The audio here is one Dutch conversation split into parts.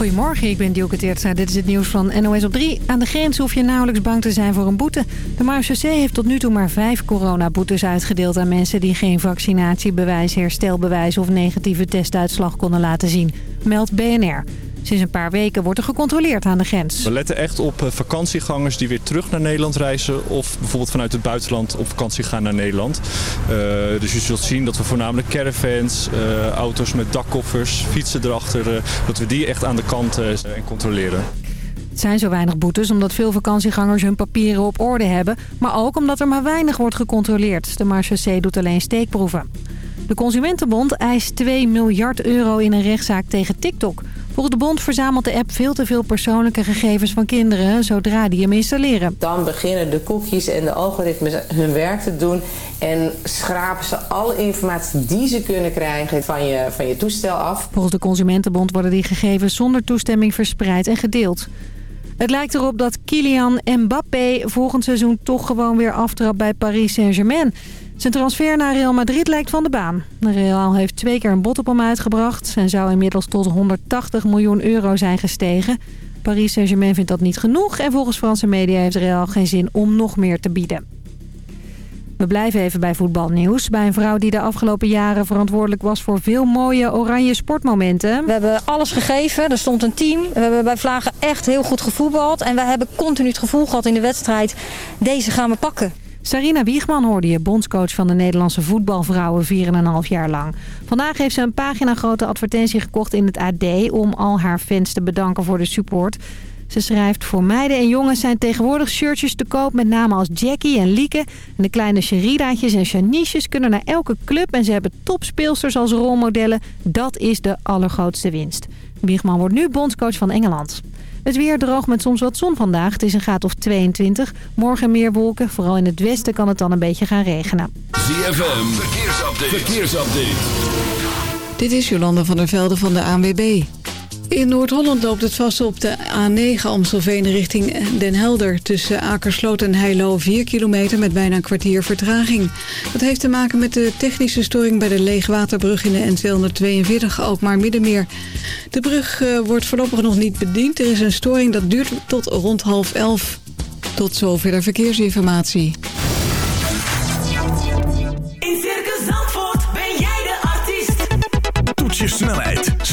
Goedemorgen, ik ben Dielke Teertstra. Dit is het nieuws van NOS op 3. Aan de grens hoef je nauwelijks bang te zijn voor een boete. De marechaussee heeft tot nu toe maar vijf coronaboetes uitgedeeld aan mensen... die geen vaccinatiebewijs, herstelbewijs of negatieve testuitslag konden laten zien. Meldt BNR. Sinds een paar weken wordt er gecontroleerd aan de grens. We letten echt op eh, vakantiegangers die weer terug naar Nederland reizen... of bijvoorbeeld vanuit het buitenland op vakantie gaan naar Nederland. Uh, dus je zult zien dat we voornamelijk caravans, uh, auto's met dakkoffers, fietsen erachter... Uh, dat we die echt aan de kant en controleren. Het zijn zo weinig boetes omdat veel vakantiegangers hun papieren op orde hebben... maar ook omdat er maar weinig wordt gecontroleerd. De marechaussee doet alleen steekproeven. De Consumentenbond eist 2 miljard euro in een rechtszaak tegen TikTok... Volgens de bond verzamelt de app veel te veel persoonlijke gegevens van kinderen zodra die hem installeren. Dan beginnen de cookies en de algoritmes hun werk te doen en schrapen ze alle informatie die ze kunnen krijgen van je, van je toestel af. Volgens de Consumentenbond worden die gegevens zonder toestemming verspreid en gedeeld. Het lijkt erop dat Kylian Mbappé volgend seizoen toch gewoon weer aftrapt bij Paris Saint-Germain. Zijn transfer naar Real Madrid lijkt van de baan. Real heeft twee keer een bod op hem uitgebracht... en zou inmiddels tot 180 miljoen euro zijn gestegen. Paris Saint-Germain vindt dat niet genoeg... en volgens Franse media heeft Real geen zin om nog meer te bieden. We blijven even bij voetbalnieuws. Bij een vrouw die de afgelopen jaren verantwoordelijk was voor veel mooie oranje sportmomenten. We hebben alles gegeven. Er stond een team. We hebben bij Vlagen echt heel goed gevoetbald. En we hebben continu het gevoel gehad in de wedstrijd. Deze gaan we pakken. Sarina Wiegman hoorde je, bondscoach van de Nederlandse voetbalvrouwen 4,5 jaar lang. Vandaag heeft ze een pagina grote advertentie gekocht in het AD om al haar fans te bedanken voor de support. Ze schrijft, voor meiden en jongens zijn tegenwoordig shirtjes te koop met namen als Jackie en Lieke. En de kleine Sheridaatjes en Shaniches kunnen naar elke club en ze hebben topspeelsters als rolmodellen. Dat is de allergrootste winst. Wiegman wordt nu bondscoach van Engeland. Het weer droog met soms wat zon vandaag. Het is een graad of 22. Morgen meer wolken. Vooral in het westen kan het dan een beetje gaan regenen. ZFM, verkeersupdate. verkeersupdate. Dit is Jolanda van der Velde van de ANWB. In Noord-Holland loopt het vast op de A9 Amstelveen richting Den Helder. Tussen Akersloot en Heilo 4 kilometer met bijna een kwartier vertraging. Dat heeft te maken met de technische storing bij de leegwaterbrug in de N242 Alkmaar Middenmeer. De brug uh, wordt voorlopig nog niet bediend. Er is een storing dat duurt tot rond half elf. Tot zover de verkeersinformatie.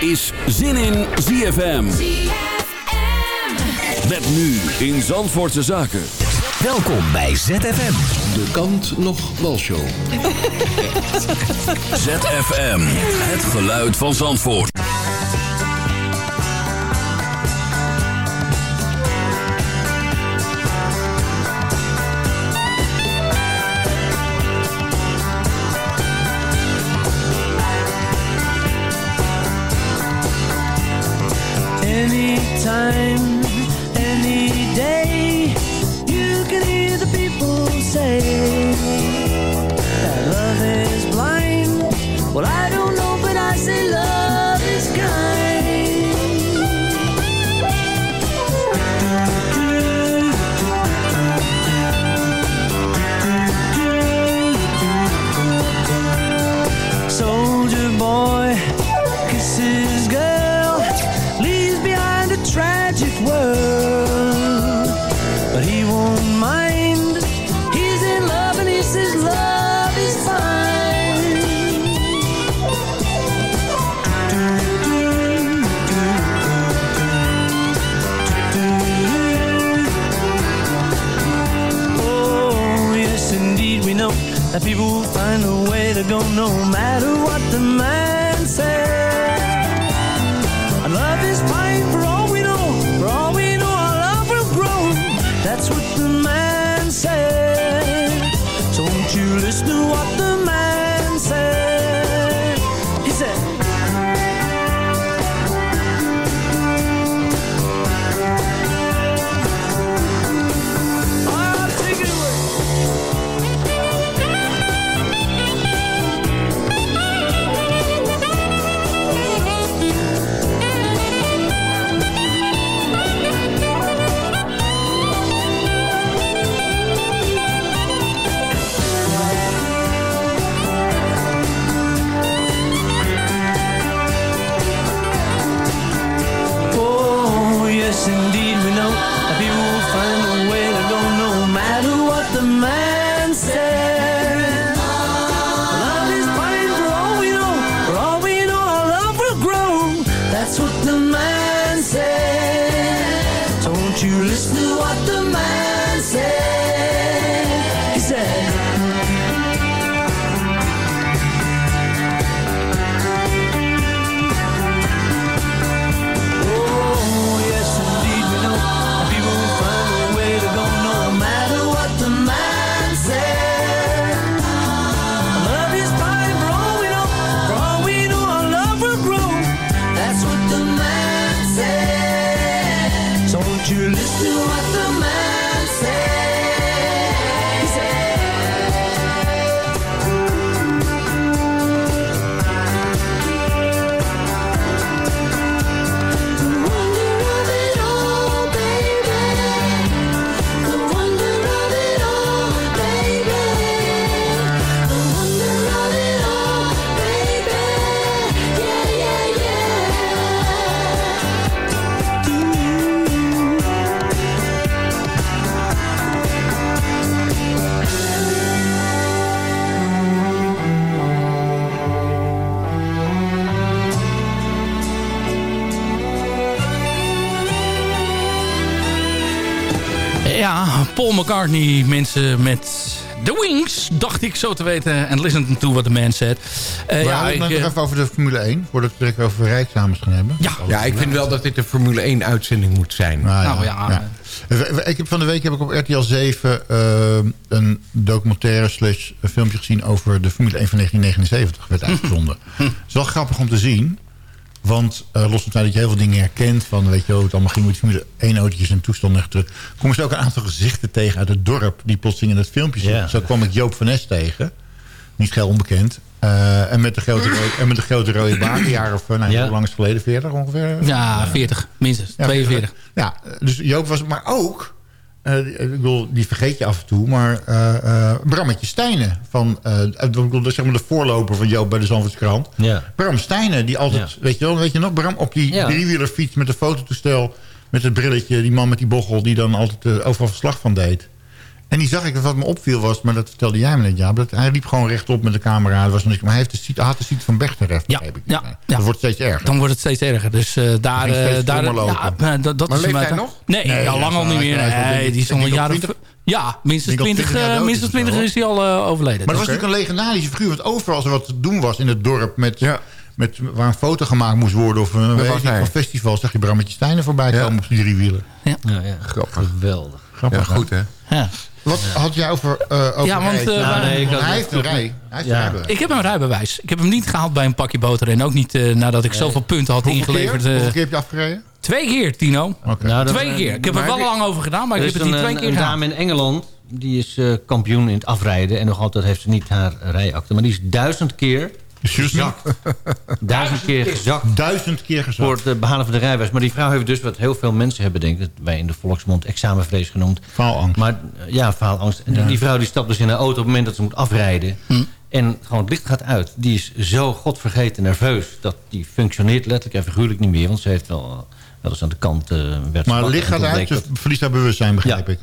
Is Zin in ZFM. Met nu in Zandvoortse Zaken. Welkom bij ZFM. De kant nog walshow. ZFM, het geluid van Zandvoort. Ja, Paul McCartney, mensen met The Wings, dacht ik zo te weten. En listen to what the man said. Eh, Maar ja, ja, ik, nog eh, even over de Formule 1, voordat we het over rijexamens gaan hebben. Ja. Ja, ik vind wel dat dit een Formule 1 uitzending moet zijn. Nou ja, Ik heb van de week heb ik op RTL 7 eh, een documentaire slash filmpje gezien over de Formule 1 van 1979. Werd uitgezonden. Het is wel grappig om te zien. Want eh, los van het feit dat je heel veel dingen herkent... van weet je hoe het allemaal ging met Formule 1 autootjes en toestanden... terug, komen ze ook een aantal gezichten tegen uit het dorp... die plotseling in het filmpje zitten. Zo kwam ik Joop van Nes tegen. Niet geheel onbekend. Eh, en, met de grote rode, en met de grote rode baard, een jaar of... eh, Nou, Ja. hoe lang is het geleden? 40 ongeveer? ja, 40, minstens. Ja, 42. Ja, dus Joop was... Maar ook... eh, ik bedoel, die vergeet je af en toe. Maar eh eh, Brammetje Stijnen. Van, eh, ik bedoel, zeg maar de voorloper van Joop bij de Zandvoortskrant. Ja. Bram Stijnen, die altijd... Weet, je wel, weet je nog? Bram op die Ja. driewielerfiets met een fototoestel... met het brilletje. Die man met die bochel die dan altijd eh, overal verslag van deed. En die zag ik, wat me opviel was... maar dat vertelde jij me net, ja. Dat hij liep gewoon rechtop met de camera. Er was niks, maar hij heeft de, siet- had de ziet van Bechter. Ja, ja, ja. Dat wordt steeds erger. Dan wordt het steeds erger. Dus eh, daar... eh, daar ja, eh, dat, dat Maar is leeft hij nog? Nee, Nee, al ja, lang al niet meer. Nee, die is al ik een jaar of... 20 Ja, minstens Ik denk al 20, 20 jaar eh, dood minstens is het 20 wel. is hij al overleden. Maar dat was Dus, natuurlijk een legendarische figuur. Want overal als er wat te doen was in het dorp... met, met, waar een foto gemaakt moest worden... of een, ik, een festival... zag je Brammetje Stijnen voorbij komen op die drie wielen. Ja. Ja, ja. Grappig. Geweldig. Grappig, Ja, goed hè? ja. Wat had jij over, eh over Ja, want, eh, Nou, nee, ik had- hij heeft een rij. Hij heeft Ja. een rijbewijs. Ik heb een rijbewijs. Ik heb hem niet gehaald bij een pakje boter. En ook niet eh, nadat ik zoveel punten had Hoeveel ingeleverd. keer? eh, Hoeveel keer heb je afgereden? twee keer, Tino. Oké. Nou, Twee keer. Ik heb er wel lang over gedaan, maar Er ik is heb het niet een, twee keer een gedaan. dame in Engeland, die is eh, kampioen in het afrijden. En nog altijd heeft ze niet haar rijakte. Maar die is duizend keer Me? duizend keer gezakt Duizend keer gezakt. voor het eh, behalen van de rijbewijs. Maar die vrouw heeft dus wat heel veel mensen hebben, denk ik... dat wij in de volksmond examenvrees genoemd. Faalangst. Maar eh, ja, faalangst. En die vrouw die stapt dus in haar auto op het moment dat ze moet afrijden. Hm. En gewoon het licht gaat uit. Die is zo godvergeten nerveus... dat die functioneert letterlijk en figuurlijk niet meer. Want ze heeft wel, eh, wel eens aan de kant... eh werd Maar licht gaat uit, dat- verliest haar bewustzijn, begrijp ik.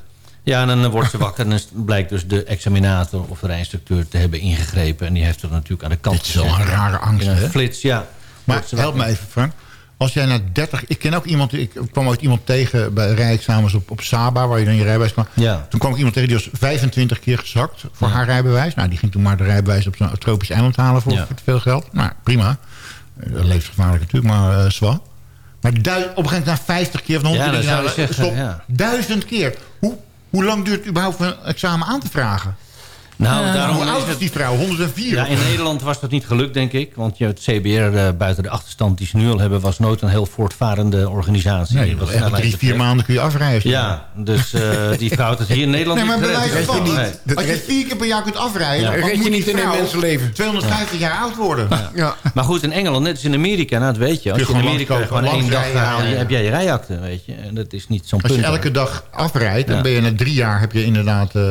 Ja, en dan eh, wordt ze wakker en dan blijkt dus de examinator of de rijinstructeur te hebben ingegrepen. En die heeft er natuurlijk aan de kant Dit is wel gezet. een rare angst, een flits, ja. Maar help me even, Frank. Als jij na 30... Ik ken ook iemand... Ik kwam ooit iemand tegen bij rijexamens op, op Saba... waar je dan je rijbewijs kwam. Ja. Toen kwam ik iemand tegen die was 25 keer gezakt voor haar rijbewijs. Nou, die ging toen maar de rijbewijs op zo'n tropisch eiland halen voor, Ja. voor te veel geld. Nou, prima. Eh, Dat levensgevaarlijk natuurlijk, maar eh zwaar. Maar dui- op een gegeven moment na 50 keer van 100 Ja, keer... dat denk zou je, nou, zeggen, stop, duizend keer. Hoe, hoe lang duurt het überhaupt een examen aan te vragen? Nou, daarom hoe is oud is het- die vrouw? 104? Ja, in Nederland was dat niet gelukt, denk ik. Want je, het CBR, eh, buiten de achterstand die ze nu al hebben... was nooit een heel voortvarende organisatie. Nee, Wat echt drie, vier betreft. maanden kun je afreizen. Ja, dus eh, die vrouw had het hier in Nederland Nee, maar niet bij wijze van, Nee. als je vier keer per jaar kunt afrijden... Ja. dan Red je moet niet in een mensenleven. 250 jaar oud worden. Ja. Maar goed, in Engeland, net als in Amerika, nou, dat weet je. Als je je in gewoon Amerika gewoon één dag langsrijden, haal, ja, ja. heb jij je rijakte, weet je. En dat is niet zo'n Als punt. je elke dag afrijdt, dan ben je na drie jaar... heb je inderdaad... eh,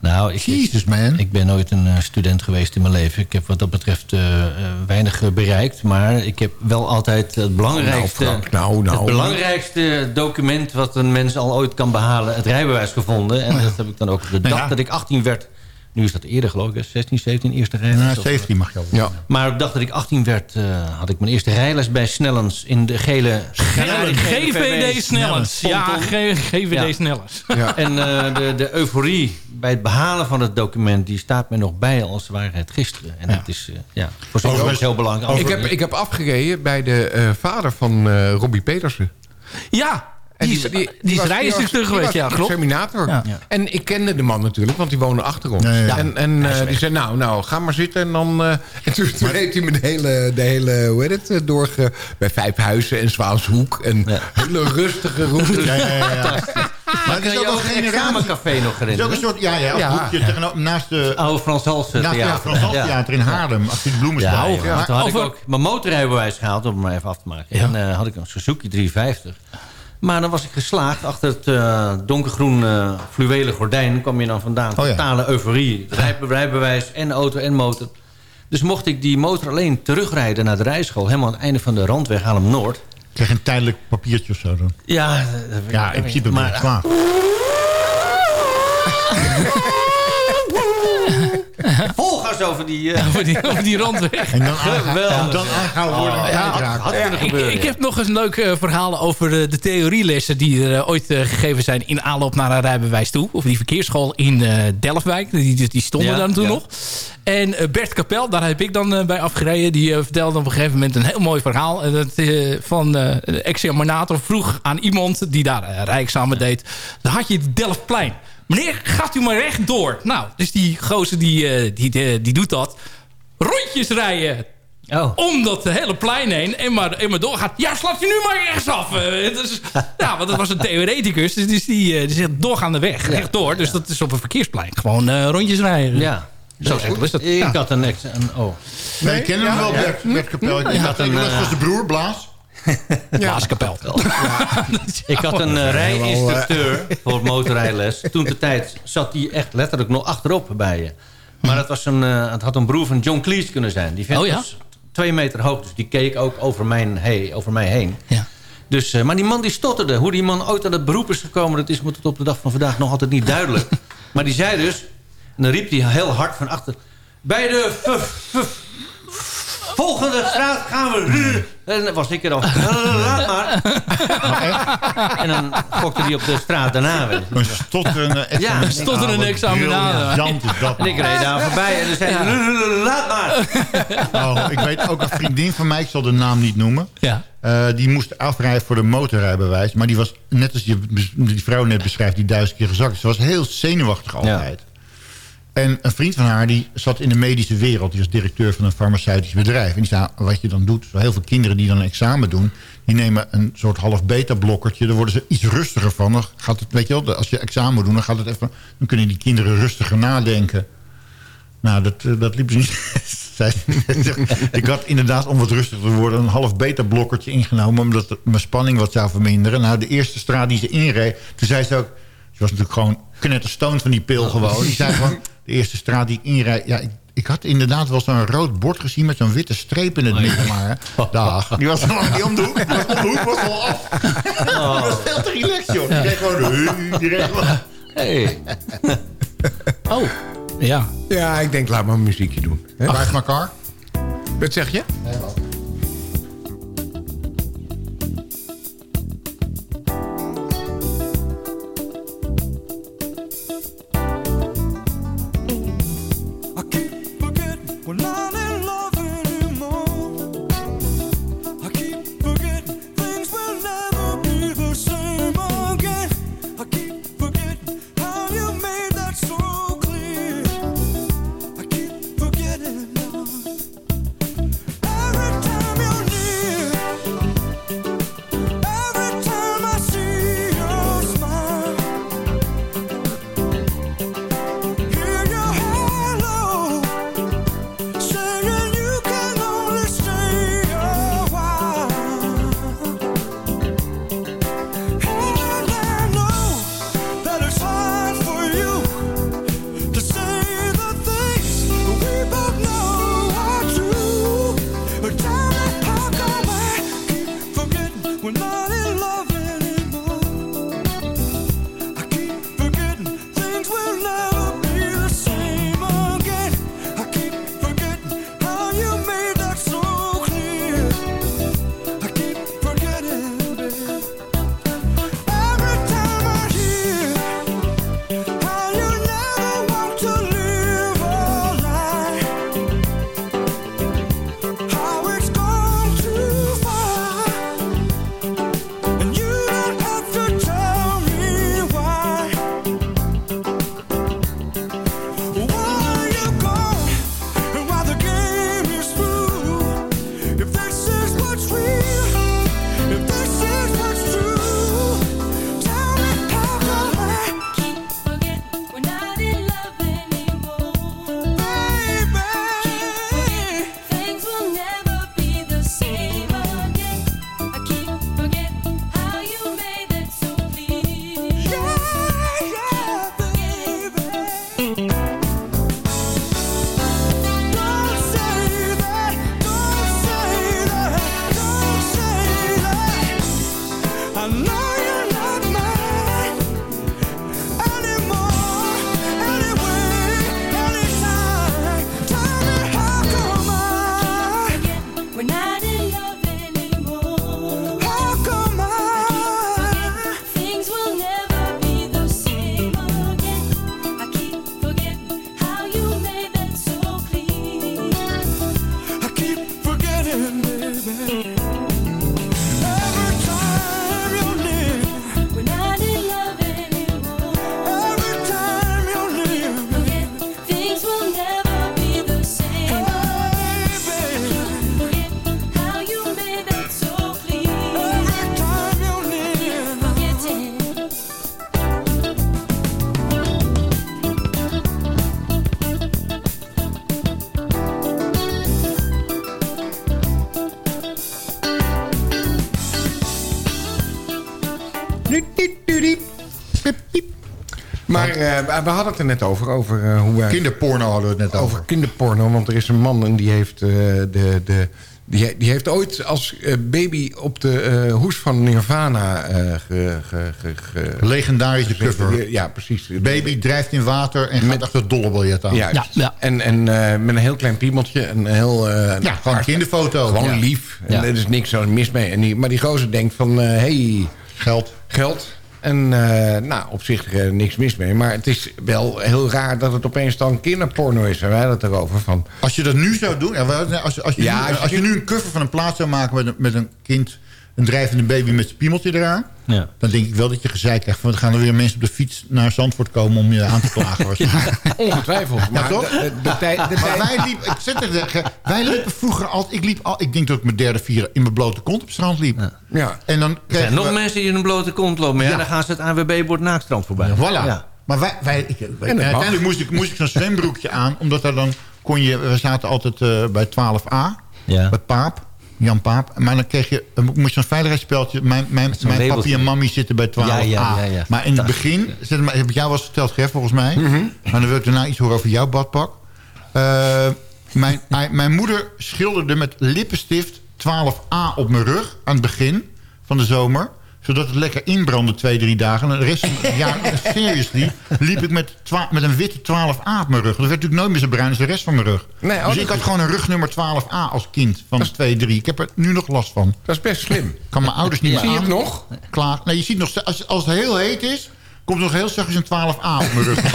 Nou, ik, Jezus, man. ik ben nooit een eh, student geweest in mijn leven. Ik heb wat dat betreft eh, eh, weinig bereikt. Maar ik heb wel altijd het belangrijkste... Nou, Frank, nou, nou. Het belangrijkste document wat een mens al ooit kan behalen... het rijbewijs gevonden. En dat heb ik dan ook op de dag ja. dat ik 18 werd... Nu is dat eerder geloof ik, hè? 16, 17, eerste rijles. nou, of- 17 mag je al. Ja. Maar op de dag dat ik 18 werd, eh, had ik mijn eerste rijles bij Snellens in de gele... GVD Snellens. Ja, GVD Ja. Snellens. Ja. En eh, de, de euforie bij het behalen van het document... die staat me nog bij als ware het gisteren. En dat is eh, ja, voor Overigens- heel belangrijk. Ik heb, ik heb afgereden bij de eh, vader van eh Robbie Petersen. Ja, die, is, die, is was- rijinstructeur die geweest, ja, klopt. Examinator. Ja. Ja. En ik kende de man natuurlijk, want die woonde achter ons. Ja, ja, ja. En, en eh, die zei, nou, nou, ga maar zitten. En, dan, eh, en toen, toen heeft hij me de hele, de hele hoe heet het, eh, doorge... Bij Vijfhuizen en Zwaanshoek. En Ja. hele rustige routes. Ja, ja, ja, ja. Maar het Kan is je ook ook een examencafé nog Het is ook een herinneren? soort, ja, ja, Ja. hoekje tegenover- naast de Oude Frans Hals theater. Frans Hals Theater in Haarlem. Als die bloemen Ja, ja. toen had ik ook mijn motorrijbewijs gehaald, om het maar even af te maken. Ja. En eh, had ik een Suzuki 350. Maar dan was ik geslaagd. Achter het eh, donkergroen eh, fluwelen gordijn kwam je dan vandaan. Oh ja. Totale euforie. Rij- Rijbewijs en auto en motor. Dus mocht ik die motor alleen terugrijden naar de rijschool... helemaal aan het einde van de randweg Haarlem-Noord... Krijg je een tijdelijk papiertje of zo dan. Ja, eh, Ja, in principe ben je maar, over die... eh, Over die, over die randweg. En dan, en dan aangehouden worden. Oh, en ja, kwijtraken. had kunnen Ik, gebeuren. ik ja. heb nog eens een leuk eh, verhaal over eh, de theorielessen... die er ooit gegeven zijn in aanloop naar een rijbewijs toe. Of die verkeersschool in Delftwijk. Die, die stonden Ja, daar toen ja. nog. En Bert Kapel, daar heb ik dan bij afgereden... die vertelde op een gegeven moment een heel mooi verhaal... dat, van eh de examinator vroeg aan iemand die daar uh, rijexamen deed... dan had je het Delftplein. Meneer, gaat u maar rechtdoor. Nou, dus die gozer die, eh, die, die, die doet dat. Rondjes rijden Oh. om dat hele plein heen en maar, en maar doorgaat. Ja, slaat u nu maar rechtsaf. Eh, het is, ja, want dat was een theoreticus. Dus die, eh, die zegt doorgaande weg, rechtdoor. Dus dat is op een verkeersplein. Gewoon eh, rondjes rijden. Ja. Zo simpel is dat. Ik Ja. had een... ex- een oh. Nee, ik ken hem wel, Ja. Bert, Bert Kapel. Ik had een, eh, was de broer, Blaas. Blaaskapel. Ik had een eh, rijinstructeur voor motorrijles. Toen de tijd zat hij echt letterlijk nog achterop bij je. Maar het, was een, eh, het had een broer van John Cleese kunnen zijn. Die vent Oh ja? was twee meter hoog, dus die keek ook over, mijn, hey, over mij heen. Ja. Dus, eh, maar die man die stotterde. Hoe die man ooit aan het beroep is gekomen... dat is me tot op de dag van vandaag nog altijd niet duidelijk. maar die zei dus... en dan riep hij heel hard van achter... bij de volgende straat gaan we... En dan was ik er dan... laat maar. en dan gokte hij op de straat daarna. Weet je. Een stotterende Ja, stotterende examinator. Briljant is dat. En ik reed daar voorbij en dan zei hij... laat maar. Oh, ik weet ook een vriendin van mij, ik zal de naam niet noemen. Ja. Eh, die moest afrijden voor de motorrijbewijs. Maar die was, net als je, die vrouw net beschrijft, die duizend keer gezakt. Ze was heel zenuwachtig altijd. En een vriend van haar, die zat in de medische wereld. Die was directeur van een farmaceutisch bedrijf. En die zei, wat je dan doet... Heel veel kinderen die dan een examen doen... die nemen een soort half beta-blokkertje. Daar worden ze iets rustiger van. Dan gaat het, weet je wel, als je examen moet doen... dan, gaat het even, dan kunnen die kinderen rustiger nadenken. Nou, dat, eh, dat liep ze niet. Ik had inderdaad, om wat rustiger te worden... een half beta-blokkertje ingenomen... omdat mijn spanning wat zou verminderen. Nou, de eerste straat die ze inreed... toen zei ze ook... ze was natuurlijk gewoon knetterstoond van die pil gewoon. Die zei gewoon, de eerste straat die ik inrijd... Ja, ik, ik had inderdaad wel zo'n rood bord gezien... met zo'n witte streep in het midden, maar... hè, Dag. Die was al niet om de hoek. Die was om de hoek was al af. Die was veel te relaxed, joh. Die reed gewoon... Die reed gewoon... Hey. Oh, ja. Ja, ik denk, laat maar een muziekje doen. hè? Waar is elkaar? Wat zeg je? We hadden het er net over. over eh, hoe wij, Kinderporno hadden we het net over. kinderporno. Want er is een man en die heeft, eh, de, de, die, die heeft ooit als eh, baby op de eh, hoes van Nirvana eh ge, ge, ge, ge- Legendarische cover. Ja, precies. Baby drijft in water en gaat achter het dollarbiljet aan. Ja, En, en eh, met een heel klein piemeltje. Een heel, eh, Ja, gewoon een kinderfoto. Gewoon Ja. lief. En Ja. er is niks zo mis mee. En die, maar die gozer denkt van, hé... hey, geld. Geld. En eh, nou, op zich eh, niks mis mee. Maar het is wel heel raar dat het opeens dan kinderporno is. En wij hadden het erover van... Als je dat nu zou doen, ja, wel, als, als, je, Ja, nu, als je als je nu een cover van een plaat zou maken met een, met een kind, een drijvende baby met zijn piemeltje eraan, Ja. dan denk ik wel dat je gezeik krijgt. Want dan gaan er weer mensen op de fiets naar Zandvoort komen om je aan te klagen. Ongetwijfeld. Ja, Maar toch? de, de, Maar wij liepen, ik zet het zeggen, wij liepen vroeger altijd, ik liep al, ik denk dat ik mijn derde, vierde in mijn blote kont op het strand liep. Ja. En dan Er zijn nog we- mensen die in een blote kont lopen. Ja. dan gaan ze het ANWB-bord naakstrand voorbij. Ja, voilà. Ja. Maar wij, wij, ik, wij- uiteindelijk moest ik, moest ik zo'n zwembroekje aan. Omdat daar dan kon je... We zaten altijd eh, bij 12a. Ja. Bij Paap. Jan Paap. Maar dan kreeg je... Moest je zo'n veiligheidsspeltje... Mijn, mijn, mijn papi en mami zitten bij 12a. Ja, ja, ja, ja. Maar in het begin... Zet maar, heb ik jou wel eens verteld, volgens mij. Maar dan wil ik daarna iets horen over jouw badpak. Eh, mijn, mijn- mijn moeder schilderde met lippenstift 12a op mijn rug... aan het begin van de zomer zodat het lekker inbrandde twee, drie dagen. En de rest van het jaar, seriously, liep ik met, met een witte 12A op mijn rug. Dat werd natuurlijk nooit meer zo bruin als de rest van mijn rug. Nee, oh, dus ik had gewoon een rugnummer 12A als kind van 2, 3. Ik heb er nu nog last van. Dat is best slim. Kan mijn ouders niet Zie meer je aan. het nog? Klaar. Nee, je ziet nog, als, als het heel heet is, komt er nog heel zachtjes een 12A op mijn rug.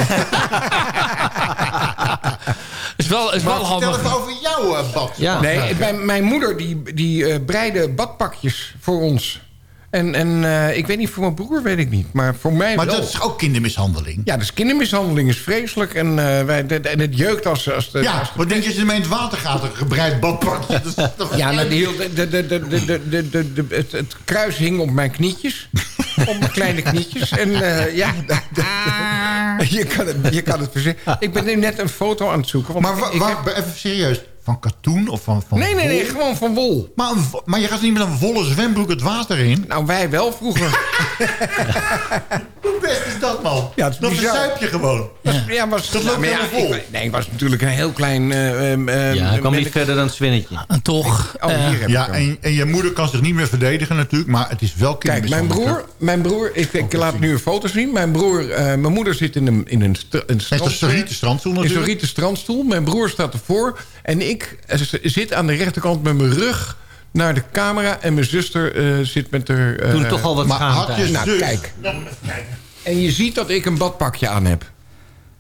Is wel, is wel vertel handig. even over jouw eh, bad. Ja. Nee, mijn, mijn moeder die, die eh, breide badpakjes voor ons. En, en ik weet niet, voor mijn broer weet ik niet. Maar voor mij Maar dat is ook kindermishandeling. Ja, dus kindermishandeling is vreselijk. En, wij, en het jeukt als... als ja, als wat denk je als je ermee in het water gaat? Een gebreid badpakje. ja, het, het kruis hing op mijn knietjes. op mijn kleine knietjes. En ja, je, kan het, je kan het verzinnen. Ik ben nu net een foto aan het zoeken. maar ik, ik even serieus. Van katoen of van, van nee, nee, nee, wol? gewoon van wol. Maar, een maar je gaat niet met een volle zwembroek het water in. Nou, wij wel vroeger. Best is dat, man? Ja, het is dat bizar. verzuip je gewoon. Ja, was, Dat loopt maar ja, helemaal vol. ik- nee, het was natuurlijk een heel klein... ehm, ehm, Ja, hij kwam niet een- verder dan het zwinnetje. En toch, Oh, hier eh, heb ik Ja, en, en je moeder kan zich niet meer verdedigen natuurlijk. Maar het is wel Kijk, mijn kindermishandeling. broer, mijn broer ik, ik laat nu een foto zien. Mijn broer, eh, mijn moeder zit in een, in een, st- een Hij is een strandstoel. strandstoel natuurlijk. rieten strandstoel. Mijn broer staat ervoor. En ik zit aan de rechterkant met mijn rug naar de camera. En mijn zuster eh, zit met haar... eh, Toen toch al wat Maar schaamte. had je Nou, kijk. En je ziet dat ik een badpakje aan heb.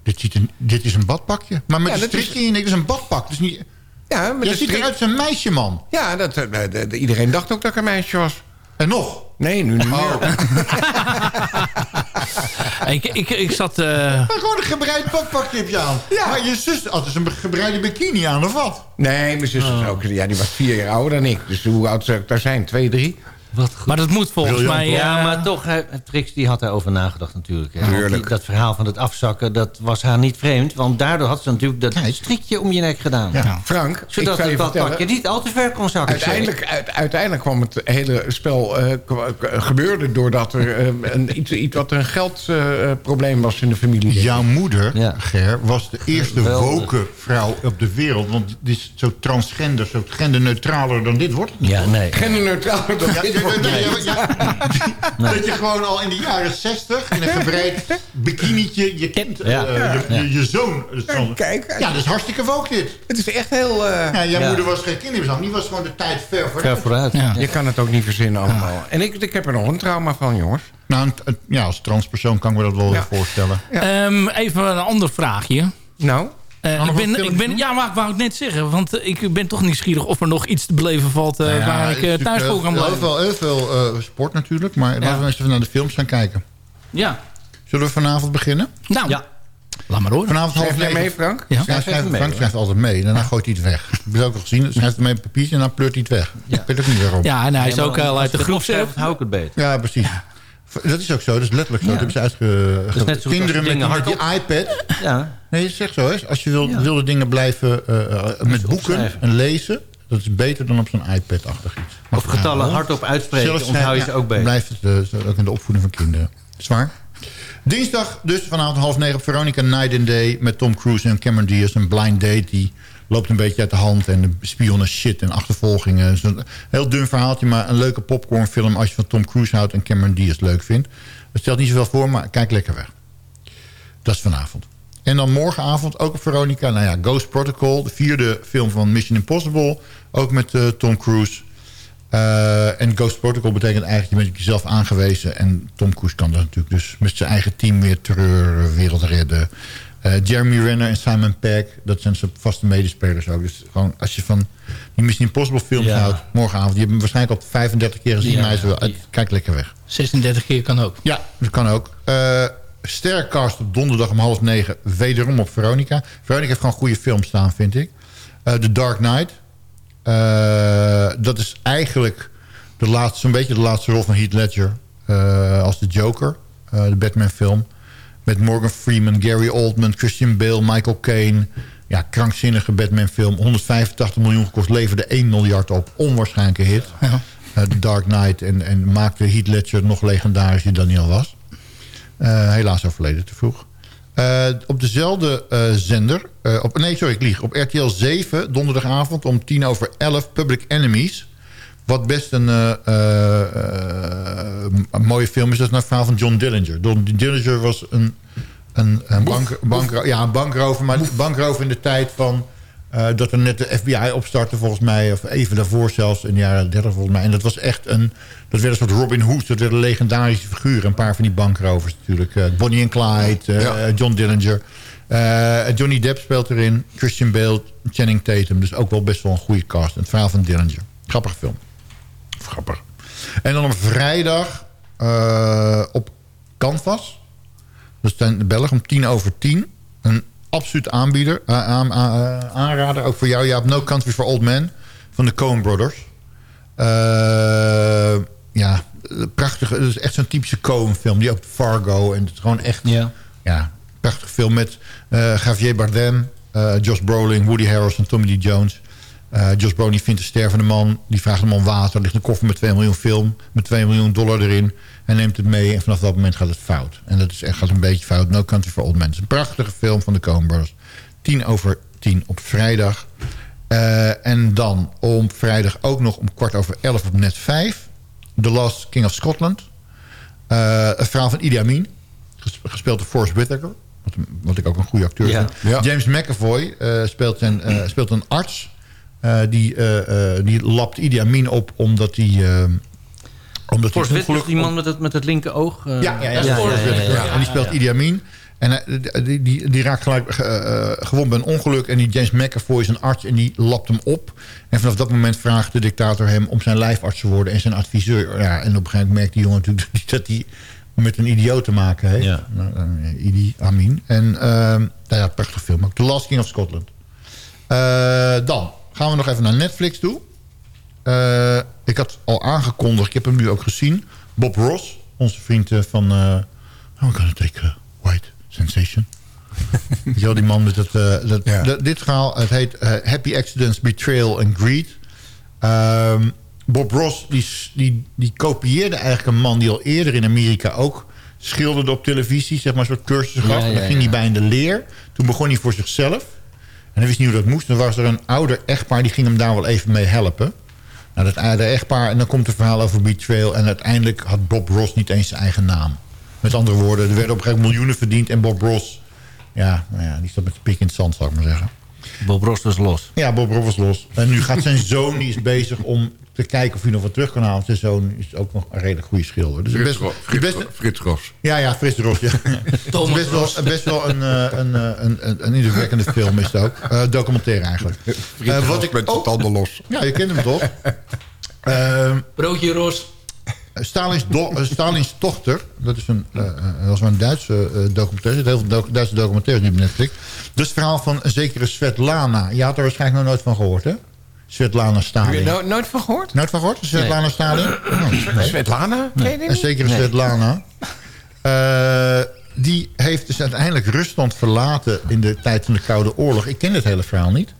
Dit, ziet een, dit is een badpakje. Maar met Ja, een dat is- strikje in. Dit is een badpak. Dus niet, Ja, met je ziet strik- eruit als een meisje, man. Ja, dat, eh, de- de- iedereen dacht ook dat ik een meisje was. En nog. Nee, nu niet Oh. meer. ik, ik, ik zat... eh, Maar gewoon een gebreid badpakje heb je aan. Ja. Maar je zus had dus een gebreide bikini aan, of wat? Nee, mijn zus is ook... Ja, die was vier jaar ouder dan ik. Dus hoe oud zou ik daar zijn? Twee, drie? Wat goed. maar dat moet volgens Briljant, mij... Ja, eh, maar toch, Trix die had daarover nagedacht natuurlijk. Hè. Die- dat verhaal van het afzakken, dat was haar niet vreemd. Want daardoor had ze natuurlijk dat Kijk. strikje om je nek gedaan. Ja. Frank, ik Zodat je het niet al te ver kon zakken. Uiteindelijk, uit- uiteindelijk kwam het hele spel eh, gebeurde doordat er eh, een, iets, iets wat een geldprobleem was in de familie. Jouw moeder, Ja. Ger, was de eerste Geweldig. woke vrouw op de wereld. Want die is zo transgender, zo genderneutraler dan dit wordt het niet. Ja, nee. Genderneutraal. dat Ja, dit je, dat, je, ja, dat je gewoon al in de jaren 60 in een gebreid bikinietje je kind, Ja. eh, je, Ja. je, je zoon... Kijk. Ja, dat is hartstikke woke dit. Het is echt heel... eh, Ja, jouw Ja. moeder was geen kinderbesang, die was gewoon de tijd ver Ver vooruit. vooruit. Ja. Je kan het ook niet verzinnen allemaal. En ik, ik heb er nog een trauma van, jongens. Nou, een- een- ja, als transpersoon kan ik me dat wel Ja. voorstellen. Ehm, even een ander vraagje. Nou? Eh, ik ben, ik ben, ja, maar ik wou het net zeggen. Want eh, ik ben toch nieuwsgierig of er nog iets te beleven valt... eh, Nou ja, waar ik is eh, thuis voor kan heel, blijven. veel, heel veel eh, sport natuurlijk, maar laten we eens even naar de films gaan kijken. Ja. Zullen we vanavond beginnen? Nou, Ja. laat maar horen. Vanavond half Schrijf negen. mee, Frank? Ja. Ja, Schrijf mee, Frank schrijft altijd mee. Daarna gooit hij het weg. Heb je het ook al gezien? Schrijft hij mee op een papiertje en dan pleurt hij het weg. Ik weet ook niet waarom. Ja, en hij is ook al uit de groep hou ik het beter. Ja, precies. Dat is ook zo, dat is letterlijk zo. Ja. Dat hebben ze uitge... zo Kinderen met, met die iPad. Ja. Nee, zegt zo. Hè. Als je wil, wilde dingen blijven eh, eh, met boeken opschrijven. en lezen... dat is beter dan op zo'n iPad-achtig iets. Maar Of getallen hardop uitspreken, Zelfs onthoud je ze ook beter. Blijft het eh, ook in de opvoeding van kinderen. Zwaar. Dinsdag dus vanavond half negen op Veronica Night and Day... met Tom Cruise en Cameron Diaz. Een blind date die loopt een beetje uit de hand. En spionnen shit en achtervolgingen. Een heel dun verhaaltje, maar een leuke popcornfilm... als je van Tom Cruise houdt en Cameron Diaz leuk vindt. Het stelt niet zoveel voor, maar kijk lekker weg. Dat is vanavond. En dan morgenavond ook op Veronica. Nou ja, Ghost Protocol, de vierde film van Mission Impossible. Ook met eh, Tom Cruise. Eh, en Ghost Protocol betekent eigenlijk... je bent jezelf aangewezen. En Tom Cruise kan dat natuurlijk dus met zijn eigen team weer terreur, wereld redden. Eh, Jeremy Renner en Simon Pegg, dat zijn zijn vaste medespelers ook. Dus gewoon als je van die Mission Impossible films Ja. houdt, morgenavond... je hebt hem waarschijnlijk al 35 keer gezien, Ja, maar hij is wel, die- kijk lekker weg. 36 keer kan ook. Ja, dat kan ook. Sterrencast op donderdag om half negen. Wederom op Veronica. Veronica heeft gewoon goede films staan, vind ik. Eh The Dark Knight. Dat is eigenlijk de laatste, zo'n beetje de laatste rol van Heath Ledger. als de Joker. de Batman film. Met Morgan Freeman, Gary Oldman, Christian Bale, Michael Caine. Ja, krankzinnige Batman film. 185 miljoen gekost. Leverde 1 miljard op. Onwaarschijnlijke hit. Eh, The Dark Knight. En, en maakte Heath Ledger nog legendarischer dan hij al was. Eh, helaas overleden te vroeg. Eh, op dezelfde zender... op, nee, sorry, ik lieg. Op RTL 7, donderdagavond om tien over 11... Public Enemies. Wat best een, eh, eh, eh, een mooie film is. Dat is naar het verhaal van John Dillinger. John Dillinger was een, een, een, bank, bankro ja, een bankrover. Maar bankrover in de tijd van... dat er net de FBI opstartte volgens mij. Of even daarvoor zelfs, in de jaren 30 volgens mij. En dat was echt een... Dat werd een soort Robin Hood. Dat werden legendarische figuren. Een paar van die bankrovers natuurlijk. Bonnie en Clyde, John Dillinger. Johnny Depp speelt erin. Christian Bale, Channing Tatum. Dus ook wel best wel een goede cast. Het verhaal van Dillinger. Grappige film. Grappig. En dan op vrijdag eh, op Canvas. Dus in de Belg om tien over tien. Een absoluut aanbieder. eh, aan, eh, aanrader. Ook voor jou. Hebt No Country for Old Men. Van de Coen Brothers. Eh, ja, prachtig. Het is echt zo'n typische Coen film. Die ook Fargo. En het is gewoon echt... Ja. Ja, prachtig film met Javier Bardem, Josh Brolin, Woody Harrelson, Tommy Lee Jones. Eh, Josh Brolin vindt een stervende man. Die vraagt hem om water. Er ligt een koffer met 2 miljoen film. Met 2 miljoen dollar erin. Hij neemt het mee en vanaf dat moment gaat het fout. En dat is echt gaat een beetje fout. No Country for Old Men. Het is een prachtige film van de Coen Brothers. 10 over 10 op vrijdag. Eh, en dan om vrijdag ook nog om kwart over 11 op net 5. The Last King of Scotland. Eh het verhaal van Idi Amin. ges- Gespeeld door Forrest Whitaker. Wat, wat ik ook een goede acteur Ja. vind. James McAvoy eh, speelt, zijn, eh, speelt een arts. Eh, die, eh, eh, die lapt Idi Amin op omdat hij omdat Forrest die man met het, met het linker oog. Ja, ja, ja, ja, En die speelt Idi Amin. En uh, die, die, raakt gelijk gewond bij een ongeluk. En die James McAvoy is een arts en die lapt hem op. En vanaf dat moment vraagt de dictator hem om zijn lijfarts te worden en zijn adviseur. Ja, en op een gegeven moment merkt die jongen natuurlijk dat hij met een idioot te maken heeft. Ja. Nou, Idi Amin. En uh, nou ja, prachtig film. The Last King of Scotland. dan, gaan we nog even naar Netflix toe. Eh, ik had al aangekondigd, ik heb hem nu ook gezien. Bob Ross, onze vriend eh, van... eh oh, we gonna take a white sensation. Wel, die man met eh, dat, dat- dit verhaal, het heet eh, Happy Accidents, Betrayal and Greed. Ehm, Bob Ross, die, die, die kopieerde eigenlijk een man die al eerder in Amerika ook schilderde op televisie. Zeg maar een soort cursus gaf. Ja, en dan ging hij bij in de leer. Toen begon hij voor zichzelf. En hij wist niet hoe dat moest. Dan was er een ouder echtpaar, die ging hem daar wel even mee helpen. Nou, dat, de echtpaar, en dan komt het verhaal over betrayal... en uiteindelijk had Bob Ross niet eens zijn eigen naam. Met andere woorden, er werden op een gegeven moment miljoenen verdiend... en Bob Ross, ja, nou ja die staat met de pik in het zand, zou ik maar zeggen. Bob Ross was los. Ja, Bob Ross was los. En nu gaat zijn zoon, die is bezig om te kijken of hij nog wat terug kan halen. Zijn zoon is ook nog een redelijk goede schilder. Dus Frits, best, Ro- Frits, best- Ro- Frits Ros. ja, ja, Frits Ros. Ja. Thomas best, wel, Ros. best wel een, eh, een, eh, een, een, een indrukwekkende film is het ook. Eh, documentaire eigenlijk. Frits Eh, Ros met zijn tanden los. Ja, je kent hem toch? Ehm, Broodje Ros. Stalins, do- eh, Stalins dochter, dat is een, eh, eh, was maar een Duitse eh, documentaire. Heel veel Duitse documentaires nu op Netflix. Is het verhaal van een zekere Svetlana. Je had er waarschijnlijk nog nooit van gehoord, hè? Svetlana Heb je Stalin. no- nooit van gehoord? Nooit van gehoord? Svetlana Stalin? Oh, nee. Svetlana? Die Een zekere Svetlana. Eh, die heeft dus uiteindelijk Rusland verlaten in de tijd van de Koude Oorlog. Ik ken het hele verhaal niet.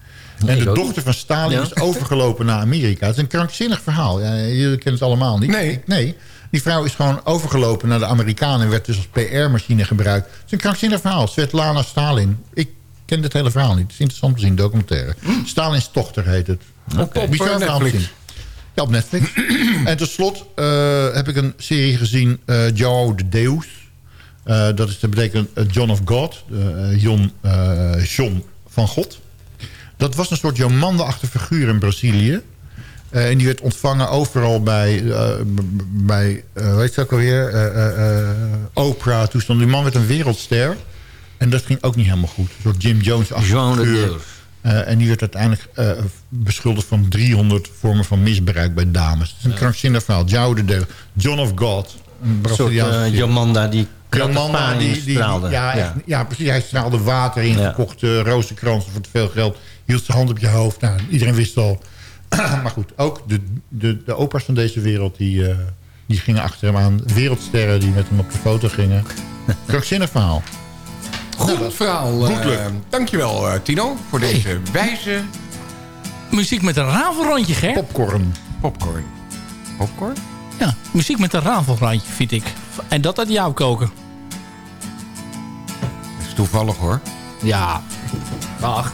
En de dochter van Stalin Ja. is overgelopen naar Amerika. Het is een krankzinnig verhaal. Ja, jullie kennen het allemaal niet. Nee. Nee. Die vrouw is gewoon overgelopen naar de Amerikanen... en werd dus als PR-machine gebruikt. Het is een krankzinnig verhaal. Svetlana Stalin. Ik ken dit hele verhaal niet. Het is interessant te zien, documentaire. Stalins dochter heet het. Op, op Bizar verhaal te. Ja, op Netflix. en tot slot eh, heb ik een serie gezien, eh Joao de Deus. Eh, dat, is, dat betekent John of God. eh, John, eh, John van God. Dat was een soort Jomanda-achtige figuur in Brazilië. Eh, en die werd ontvangen overal bij, eh, b- bij eh weet je ook alweer, eh, eh, eh, Oprah. Toestand. Die man werd een wereldster. En dat ging ook niet helemaal goed. Een soort Jim de figuur. Eh, en die werd uiteindelijk eh, beschuldigd van 300 vormen van misbruik bij dames. Het is een krankzinnig verhaal. João de. John of God. Een Een soort eh. Jomanda die Jomanda, die, die, die- straalde. ja, echt- ja. precies. Hij straalde water in, Ja. verkocht eh, rozenkransen voor te veel geld. Hield zijn hand op je hoofd. Nou, iedereen wist al. maar goed, ook de, de, de opa's van deze wereld... Die, eh, die gingen achter hem aan. Wereldsterren die met hem op de foto gingen. Krankzinnig verhaal. Goed verhaal. Goed eh, lukt. dankjewel eh, Tino voor deze wijze Muziek met een rafelrandje, Ger. Popcorn. popcorn. Popcorn? Ja, muziek met een rafelrandje, vind ik. En dat uit jou koken. Dat is toevallig hoor. Ja. Ach.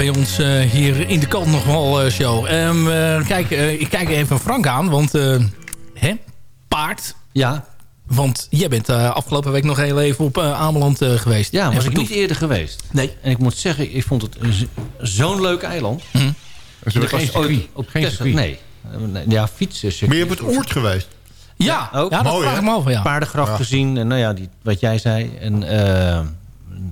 bij ons eh, hier in de kant nog wel eh, show. Ehm, eh, kijk, eh, ik kijk even Frank aan, want... eh, hè? Paard. Ja. Want jij bent eh, afgelopen week nog heel even op Ameland eh, geweest. Ja, was ik niet eerder geweest. Nee. En ik moet zeggen, ik vond het zo'n leuk eiland. Hm. Hebben was geen circuit. op Geen circuit. Nee. Nee. Ja, fietsen. Ben je op het oord geweest? Ja, ook. ja dat Mooi, vraag ik me af. Ja. Paardengraf Ja. gezien. En nou ja, die, wat jij zei. En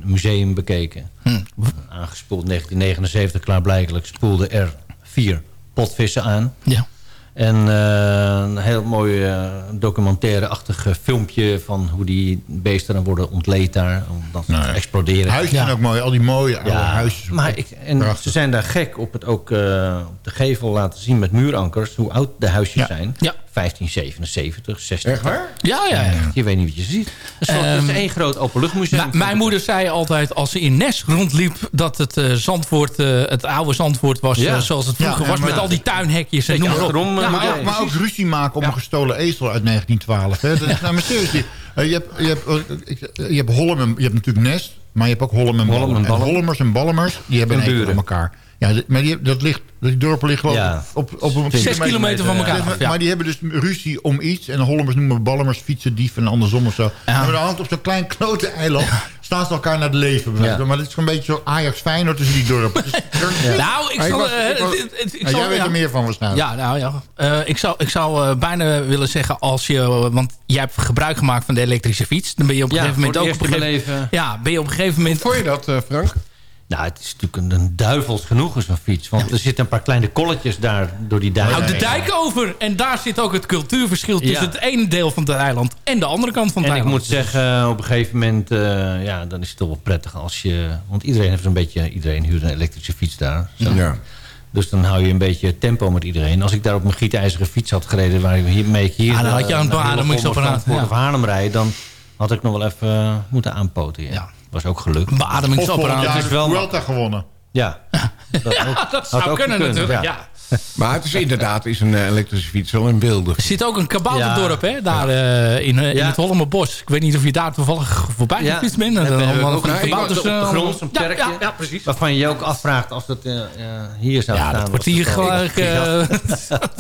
museum bekeken. Hm. Aangespoeld 1979, klaarblijkelijk. Spoelde er vier potvissen aan. Ja. En eh, een heel mooi eh, documentaire-achtig filmpje... van hoe die beesten dan worden ontleed daar. Omdat ze Nou exploderen. Huisjes zijn ook mooi. Al die mooie oude Ja, huisjes. maar ik, en Prachtig. ze zijn daar gek op het ook eh, op de gevel laten zien met muurankers... hoe oud de huisjes Ja. zijn. Ja. 1577, 60. Echt waar? Ja, ja, ja. Je weet niet wat je ziet. Het is, een soort- het is Ehm, één groot openluchtmuseum. Mijn moeder zei altijd als ze in Nes rondliep... dat het, eh, Zandvoort, eh, het oude Zandvoort was Ja. eh, zoals het vroeger ja, was... met ja. al die tuinhekjes en noem maar op. achterom, Ja, moet maar- je- maar ook ruzie maken om een gestolen ezel uit 1912. Hè? Dat is, nou, maar serieus, je, je, hebt, je, hebt, ik- je hebt Hollem je hebt natuurlijk Nest, maar je hebt ook Hollem en Hollem Ballen. en En Ballen. Hollemers en Ballemers, die hebben En een aan elkaar. Ja, maar die, dat ligt, die dorpen liggen Ja. op, op een Zes kilometer van elkaar Ja. Maar die hebben dus ruzie om iets. En de Hollemers noemen Ballemers fietsen, dief en andersom of zo. En aan de hand op zo'n klein klote eiland staan ze elkaar naar het leven. Maar het is gewoon een beetje zo Ajax Feyenoord tussen die dorpen. Dus, Nou, ik zal... was- ik was- het- het- ik zal- jij weet ja. er meer van waarschijnlijk. Ja, nou ja. Eh, ik zou, ik zou eh, bijna willen zeggen als je... Want jij hebt gebruik gemaakt van de elektrische fiets. Dan ben je op een Ja, gegeven moment ook... Op een gegeven, ja, ben je op een gegeven moment... Vond je dat, eh, Frank? Nou, het is natuurlijk een, een duivels genoegen, zo'n fiets. Want er zitten een paar kleine kolletjes daar door die dijk. Nou, de dijk over. En daar zit ook het cultuurverschil tussen Ja. het ene deel van het eiland en de andere kant van het En ik eiland. moet zeggen, op een gegeven moment, eh, ja, dan is het toch wel prettig als je... Want iedereen heeft zo'n beetje, iedereen huurt een elektrische fiets daar. Zo. Ja. Dus dan hou je een beetje tempo met iedereen. Als ik daar op mijn gietijzeren fiets had gereden, waar ik hiermee ik hier... Ah, dan had je een naar beademingsapparaat, Hillegom of ja. Of Haarlem rijden, dan had ik nog wel even moeten aanpoten. Ja. Ja. Was ook gelukt. Jaar is wel- Vuelta gewonnen. Ja, dat, ook, Ja, dat zou ook kunnen natuurlijk. ja. Ja. Maar het is inderdaad is een eh, elektrische fiets wel een wilde. Er zit ook een kabouterdorp hè, daar eh, in, eh, in Ja. het Hollemerbos. Ik weet niet of je daar toevallig voorbij Ja. gefietst bent. Je Dan allemaal ook van een- kabouters, op de grond, zo'n ja, perkje. Ja, ja, precies. Waarvan je je ook afvraagt als dat eh, eh, hier zou Ja, staan. dat was wordt hier gelijk... eh,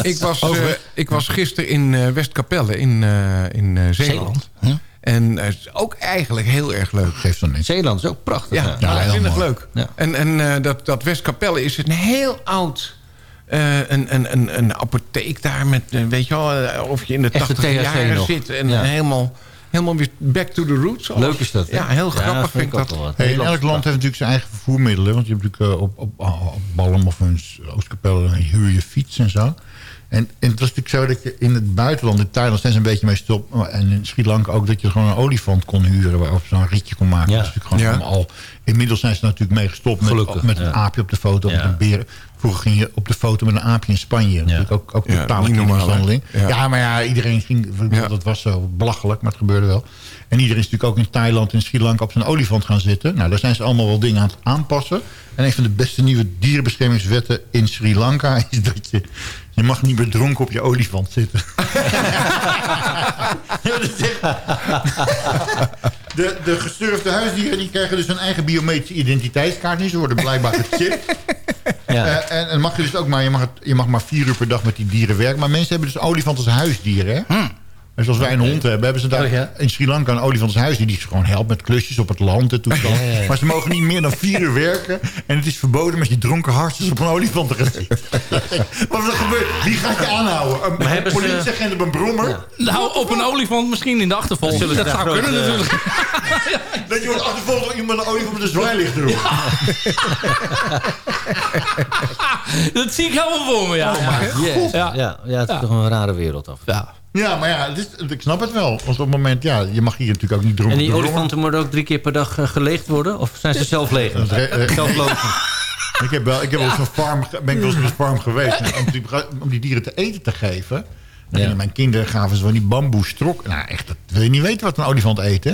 Ik was, eh, ik was gisteren in eh, Westkapelle in, eh, in eh, Zeeland. Zeeland. En het is ook eigenlijk heel erg leuk. Geeft dan niks. Zeeland is ook prachtig. Ja, ja, heel heel mooi. leuk. Ja. En, en eh, dat, dat Westkapelle is een heel oud... eh, een, een, een, een apotheek daar met, eh, weet je wel, of je in de Echte 80 THC jaren nog. zit. En Ja. helemaal, helemaal weer back to the roots. Leuk is dat. hè? Ja, heel grappig vind ik dat. Hey, Nederlands elk land heeft natuurlijk zijn eigen vervoermiddelen. Want je hebt natuurlijk op, op, op Balm of een Oostkapelle dan huur je fiets en zo. En, en het was natuurlijk zo dat je in het buitenland, in Thailand zijn ze een beetje mee stop. En in Sri Lanka ook dat je gewoon een olifant kon huren. Waarop je zo'n ritje kon maken. Ja. Dat is natuurlijk gewoon Ja. allemaal al. Inmiddels zijn ze natuurlijk mee gestopt met, Gelukkig, met een aapje op de foto. Ja. Met een beer. Vroeger ging je op de foto met een aapje in Spanje. Natuurlijk ook, ook hè? kindermishandeling. Ja. Ja. maar ja, iedereen ging... Ja. Dat was zo belachelijk, maar het gebeurde wel. En iedereen is natuurlijk ook in Thailand en Sri Lanka op zijn olifant gaan zitten. Nou, daar zijn ze allemaal wel dingen aan het aanpassen. En een van de beste nieuwe dierenbeschermingswetten in Sri Lanka... is dat je... Je mag niet meer dronken op je olifant zitten. De, de gesturfde huisdieren die krijgen dus een eigen biometrische identiteitskaart. Nu, ze worden blijkbaar gechipt. Ja. Eh, en, en mag je dus ook maar, je mag, het, je mag maar vier uur per dag met die dieren werken. Maar mensen hebben dus olifant als huisdier, hè? En zoals wij een hond hebben, hebben ze daar Oh, ja. in Sri Lanka een olifant als huisdier... die gewoon helpt met klusjes op het land en toestand. Ja, ja, ja. Maar ze mogen niet meer dan vier uur werken. En het is verboden met je dronken hartjes op een olifant te gaan zitten. Wat er gebeurt? Wie gaat je aanhouden? Een, Maar een hebben ze- politieagent op een brommer? Ja. Nou, op een olifant misschien in de achtervolging. Zullen ze Dat daar zou kunnen eh, natuurlijk. Dat je wordt achtervolgd door iemand een olifant met een zwaailicht erop. Dat zie ik helemaal voor me, ja. Yes. Ja. Ja. Ja, het is toch een rare wereld af. Ja. Ja, maar ja, het is, ik snap het wel. Want op het moment, ja, je mag hier natuurlijk ook niet dronken En die olifanten moeten ook drie keer per dag eh, geleegd worden? Of zijn ze is re- eh, Zelflopend? Ik heb wel, ik heb wel eens een farm, ben ik wel eens op een farm geweest. Om, die, om die dieren te eten te geven. Gingen Mijn kinderen gaven ze van die bamboe strok. Nou, echt, dat wil je niet weten wat een olifant eet, hè?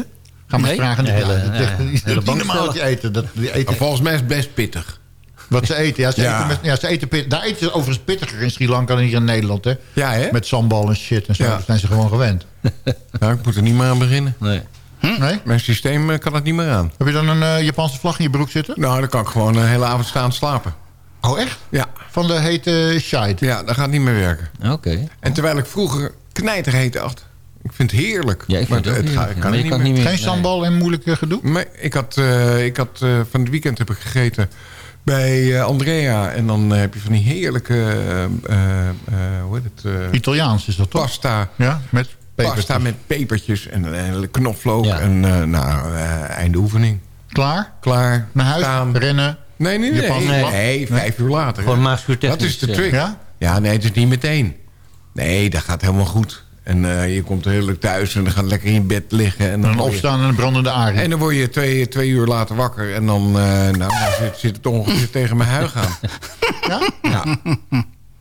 Ga maar Nee? vragen. Ja, hele- ja, die- die- hele die bank normaal wat die eten. Dat, die eten volgens mij is het best pittig. Wat ze eten. Ja, ze Ja. eten, met, ja, ze eten pit- daar eten ze overigens pittiger in Sri Lanka dan hier in Nederland, hè? Ja, hè? Met sambal en shit en zo. Ja. Dat zijn ze gewoon gewend. Nou, ik moet er niet meer aan beginnen. Nee. Nee? Mijn systeem eh, kan het niet meer aan. Heb je dan een eh, Japanse vlag in je broek zitten? Nou, dan kan ik gewoon een hele avond staan slapen. Oh, echt? Ja. Van de hete shite? Ja, dat gaat niet meer werken. Oké. En terwijl ik vroeger knijterheet had. Ik vind het heerlijk. Ja, ik vind het ook ja. Maar niet kan meer. niet meer- Geen sambal en moeilijke gedoe? Nee, ik had, eh, ik had eh, van het weekend heb ik gegeten bij eh, Andrea. En dan eh, heb je van die heerlijke, eh, hoe heet het? eh, Italiaans is dat toch? pasta. Ja, met pepertjes. Pasta met pepertjes en, en knoflook. Ja. En eh, nou, eh, einde oefening. Klaar? Klaar. Naar huis? Staan. Rennen? Nee, nee, nee. Nee, nee, vijf uur later. Gewoon Dat is de trick. Ja? Ja, nee, het is niet meteen. Nee, dat gaat helemaal goed. En eh, je komt heerlijk thuis en dan gaat lekker in je bed liggen. En En dan, dan word je- opstaan en een brandende arie. En dan word je twee, twee uur later wakker. En dan, eh, nou, dan zit, zit het ongeveer tegen mijn huig aan. Ja? Ja.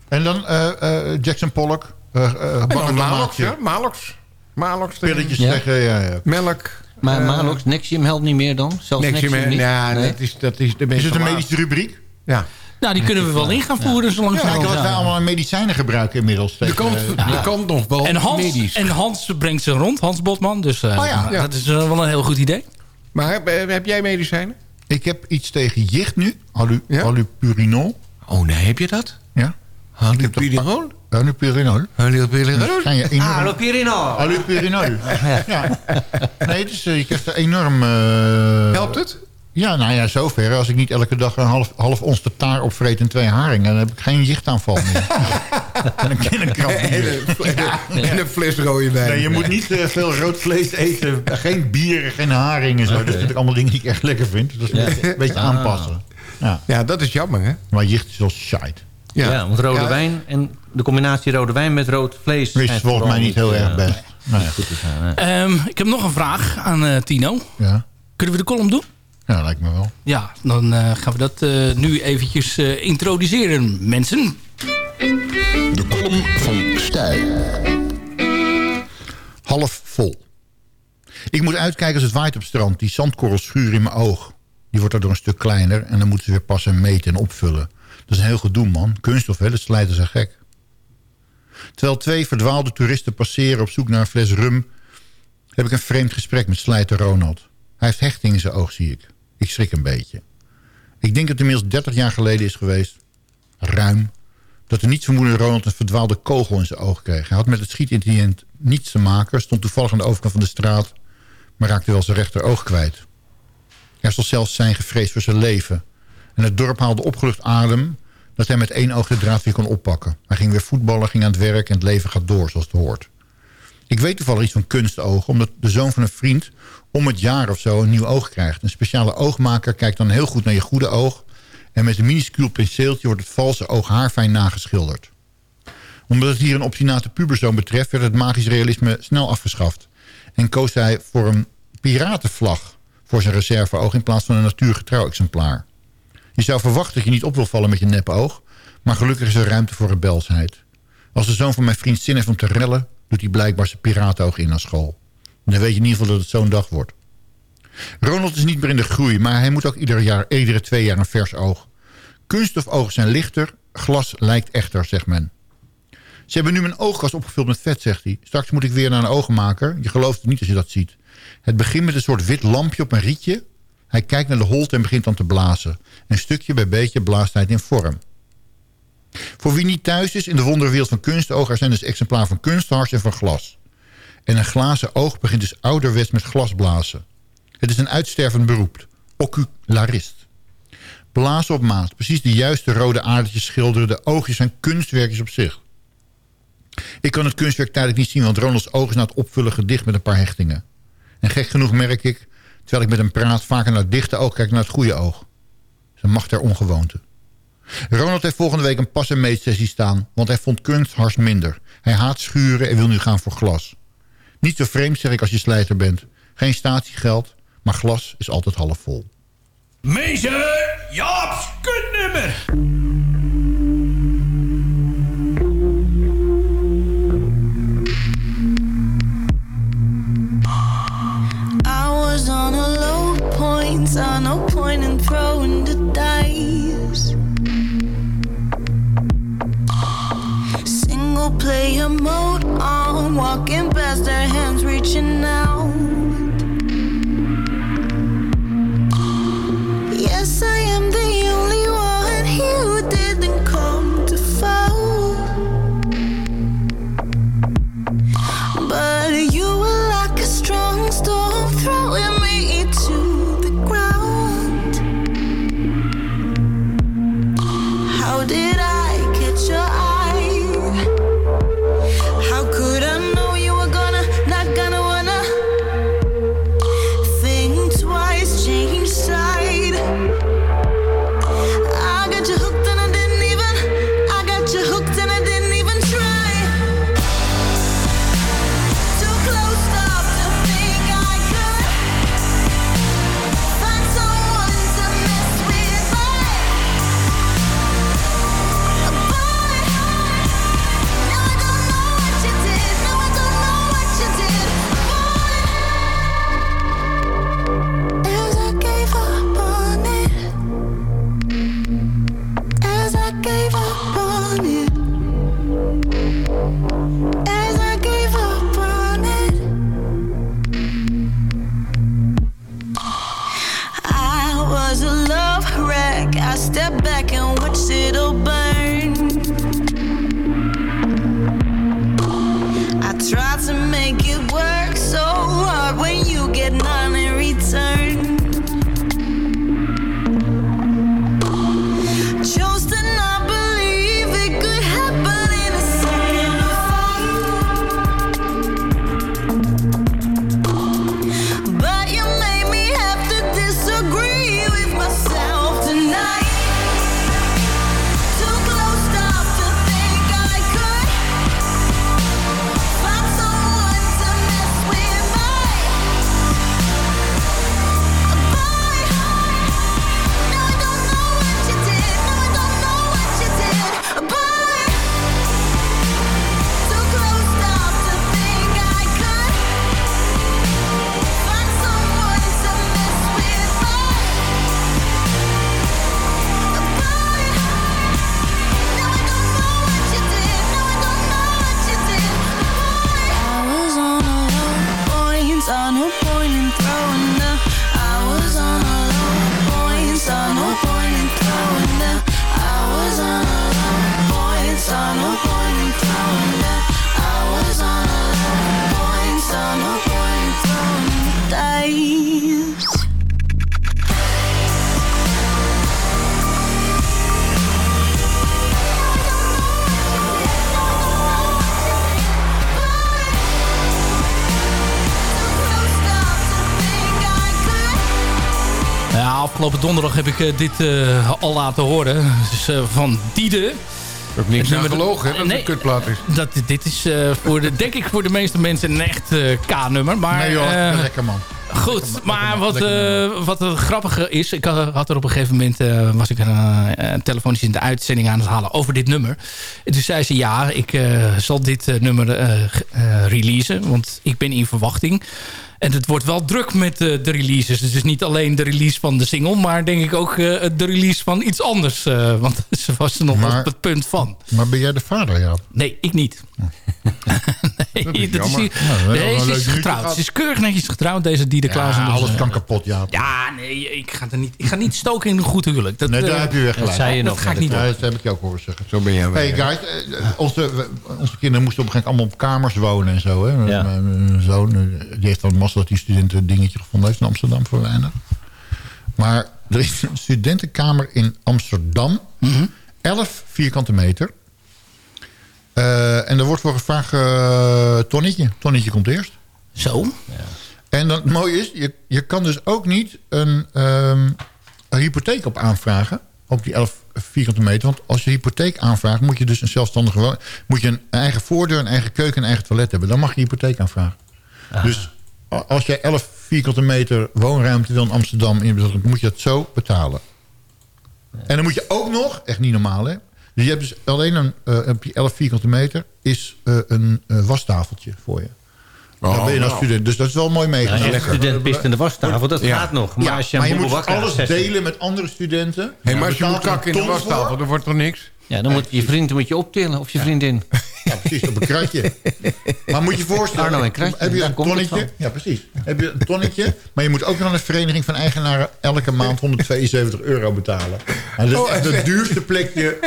En dan eh, eh, Jackson Pollock. eh eh En dan Malox, ja. Malox. Malox. Pilletjes Ja. zeggen. Ja, ja. Melk. Maar Malox, Nexium helpt niet meer dan? Zelfs Nexium niet? Ja, Nee? dat is, dat is de Is meeste het een medische rubriek? Ja. Nou, die kunnen we wel in gaan voeren zo Ja, langzamerhand. dat wij allemaal medicijnen gebruiken inmiddels. Je tegen, kan, eh, je kan nog wel En Hans, medisch. en Hans brengt ze rond, Hans Botman. Dus eh, Oh ja. dat is eh, wel een heel goed idee. Maar heb, heb jij medicijnen? Ik heb iets tegen jicht nu. Alu, Ja? Alupurinol. Oh nee, heb je dat? Ja? Alupurinol. Enorm... Ah, Lopirino! Alupurinol. ja. Nee, eh, je krijgt er enorm... Helpt het? Ja, nou ja, zover. Als ik niet elke dag een half, half ons taar opvreet en twee haringen... dan heb ik geen jichtaanval meer. en een kinderkrab En, en een fles rode wijn. Nee, je moet niet eh, veel rood vlees eten. Geen bieren, geen haringen. Zo. Dat zijn natuurlijk allemaal dingen die ik echt lekker vind. Dus dat is een beetje, een beetje aanpassen. Ja. Ja, dat is jammer, hè? Maar jicht is wel shite. Ja, want rode Ja. wijn en de combinatie rode wijn met rood vlees... Is volgens mij niet heel erg best. Goed. Ehm, ik heb nog een vraag aan eh, Tino. Ja. Kunnen we de column doen? Ja, lijkt me wel. Ja, dan eh, gaan we dat eh, nu eventjes eh, introduceren, mensen. De kolom van Stijl. Half vol. Ik moet uitkijken als het waait op het strand. Die zandkorrels schuren in mijn oog. Die wordt daardoor een stuk kleiner. En dan moeten ze weer passen en meten en opvullen. Dat is een heel gedoe, man. Kunststof, hè? Dat slijten ze gek. Terwijl twee verdwaalde toeristen passeren op zoek naar een fles rum... heb ik een vreemd gesprek met slijter Ronald. Hij heeft hechting in zijn oog, zie ik. Ik schrik een beetje. Ik denk dat het inmiddels 30 jaar geleden is geweest. Ruim. Dat de nietsvermoedende Ronald een verdwaalde kogel in zijn oog kreeg. Hij had met het schietincident niets te maken. Stond toevallig aan de overkant van de straat. Maar raakte wel zijn rechteroog kwijt. Er zal zelfs zijn gevreesd voor zijn leven. En het dorp haalde opgelucht adem... dat hij met één oog de draad weer kon oppakken. Hij ging weer voetballen, ging aan het werk... en het leven gaat door zoals het hoort. Ik weet toevallig iets van kunstogen... omdat de zoon van een vriend om het jaar of zo een nieuw oog krijgt. Een speciale oogmaker kijkt dan heel goed naar je goede oog... en met een minuscuul penseeltje wordt het valse oog haarfijn nageschilderd. Omdat het hier een obstinate puberzoon betreft... werd het magisch realisme snel afgeschaft... en koos hij voor een piratenvlag voor zijn reserveoog... in plaats van een natuurgetrouw exemplaar. Je zou verwachten dat je niet op wil vallen met je nepoog... maar gelukkig is er ruimte voor rebelsheid. Als de zoon van mijn vriend zin heeft om te rellen... doet hij blijkbaar zijn piratenoog in naar school. Dan weet je in ieder geval dat het zo'n dag wordt. Ronald is niet meer in de groei, maar hij moet ook ieder jaar, iedere twee jaar een vers oog. Kunststofogen zijn lichter, glas lijkt echter, zegt men. Ze hebben nu mijn oogkast opgevuld met vet, zegt hij. Straks moet ik weer naar een ogenmaker. Je gelooft het niet als je dat ziet. Het begint met een soort wit lampje op een rietje. Hij kijkt naar de holte en begint dan te blazen. En stukje bij beetje blaast hij het in vorm. Voor wie niet thuis is in de wonderwereld van kunstoog... zijn dus exemplaar van kunsthars en van glas. En een glazen oog begint dus ouderwets met glas blazen. Het is een uitstervend beroep. Ocularist. Blazen op maat. Precies de juiste rode aardetjes schilderen. De oogjes zijn kunstwerkjes op zich. Ik kan het kunstwerk tijdelijk niet zien... want Ronalds oog is na het opvullen gedicht met een paar hechtingen. En gek genoeg merk ik... terwijl ik met hem praat vaker naar het dichte oog kijk naar het goede oog. Een macht der ongewoonte. Ronald heeft volgende week een pas- en meetsessie staan... want hij vond kunst hars minder. Hij haat schuren en wil nu gaan voor glas. Niet zo vreemd zeg ik als je slijter bent. Geen statiegeld, maar glas is altijd half vol. Meester Jaap's kutnummer. I was on a low point, saw no point in throwing and donderdag heb ik eh, dit eh, al laten horen. Dus eh, van Diede. Ook niks Het aan gelogen, hè, dat het een kutplaat is. Dat, dit is voor de, denk ik voor de meeste mensen een echt K-nummer. Maar, nee joh, lekker man. Goed, maar wat, eh, wat het grappige is... Ik had er op een gegeven moment... eh, was ik een, eh, telefonisch in de uitzending aan het halen over dit nummer. En toen zei ze... Ja, ik eh, zal dit eh, nummer eh, eh, releasen. Want ik ben in verwachting. En het wordt wel druk met eh, de releases. Dus het is niet alleen de release van de single... maar denk ik ook eh, de release van iets anders. eh, want ze was er nog Maar- op het punt van. Maar ben jij de vader, ja? Nee, ik niet. nee, Dat is dat is Nou, nee, ze getrouwd. Ze is keurig netjes getrouwd, deze Diede Klaas. Ja, alles kan kapot, ja. Ja, nee, ik ga, er niet, ik ga niet stoken in een goed huwelijk. Dat, Nee, daar eh, heb je weer gelijk. Dat ga ik niet doen. Ja, dat heb ik je ook horen zeggen. Zo ben jij wel. Hey guys, eh, onze, we- onze kinderen moesten op een gegeven moment allemaal op kamers wonen en zo. Hè? Ja. Mijn zoon eh, die heeft dan massa dat hij studenten een dingetje gevonden heeft in Amsterdam voor weinig. Maar er is een studentenkamer in Amsterdam. 11 vierkante meter. Eh, en er wordt voor gevraagd eh, tonnetje. Tonnetje komt eerst. Zo. En dan, het mooie is, je, je kan dus ook niet een, ehm, een hypotheek op aanvragen. Op die 11 vierkante meter. Want als je hypotheek aanvraagt, moet je dus een zelfstandige woning... moet je een eigen voordeur, een eigen keuken, een eigen toilet hebben. Dan mag je hypotheek aanvragen. Dus a- als jij 11 vierkante meter woonruimte wil in Amsterdam... moet je dat zo betalen. En dan moet je ook nog, echt niet normaal hè... Dus je hebt dus alleen een, eh, op die 11 vierkante meter... is eh, een eh, wastafeltje voor je. Oh, dan ben je als nou. student. Dus dat is wel mooi Ja, meegenomen. als je student pist in de wastafel, dat Ja. gaat nog. Maar Ja, als je maar een je moet wakker alles delen met andere studenten. Hey, maar als je moet kakken in de wastafel, voor. dan wordt er niks. Ja, dan moet je vriend moet je optillen. Of je vriendin. Ja, precies, op een kratje. Maar moet je je voorstellen, Arno en Kratje, heb je een tonnetje? Ja, precies. Heb je een tonnetje, maar je moet ook nog aan de vereniging van eigenaren elke maand 172 euro betalen. En dat is Oh, echt het duurste plekje.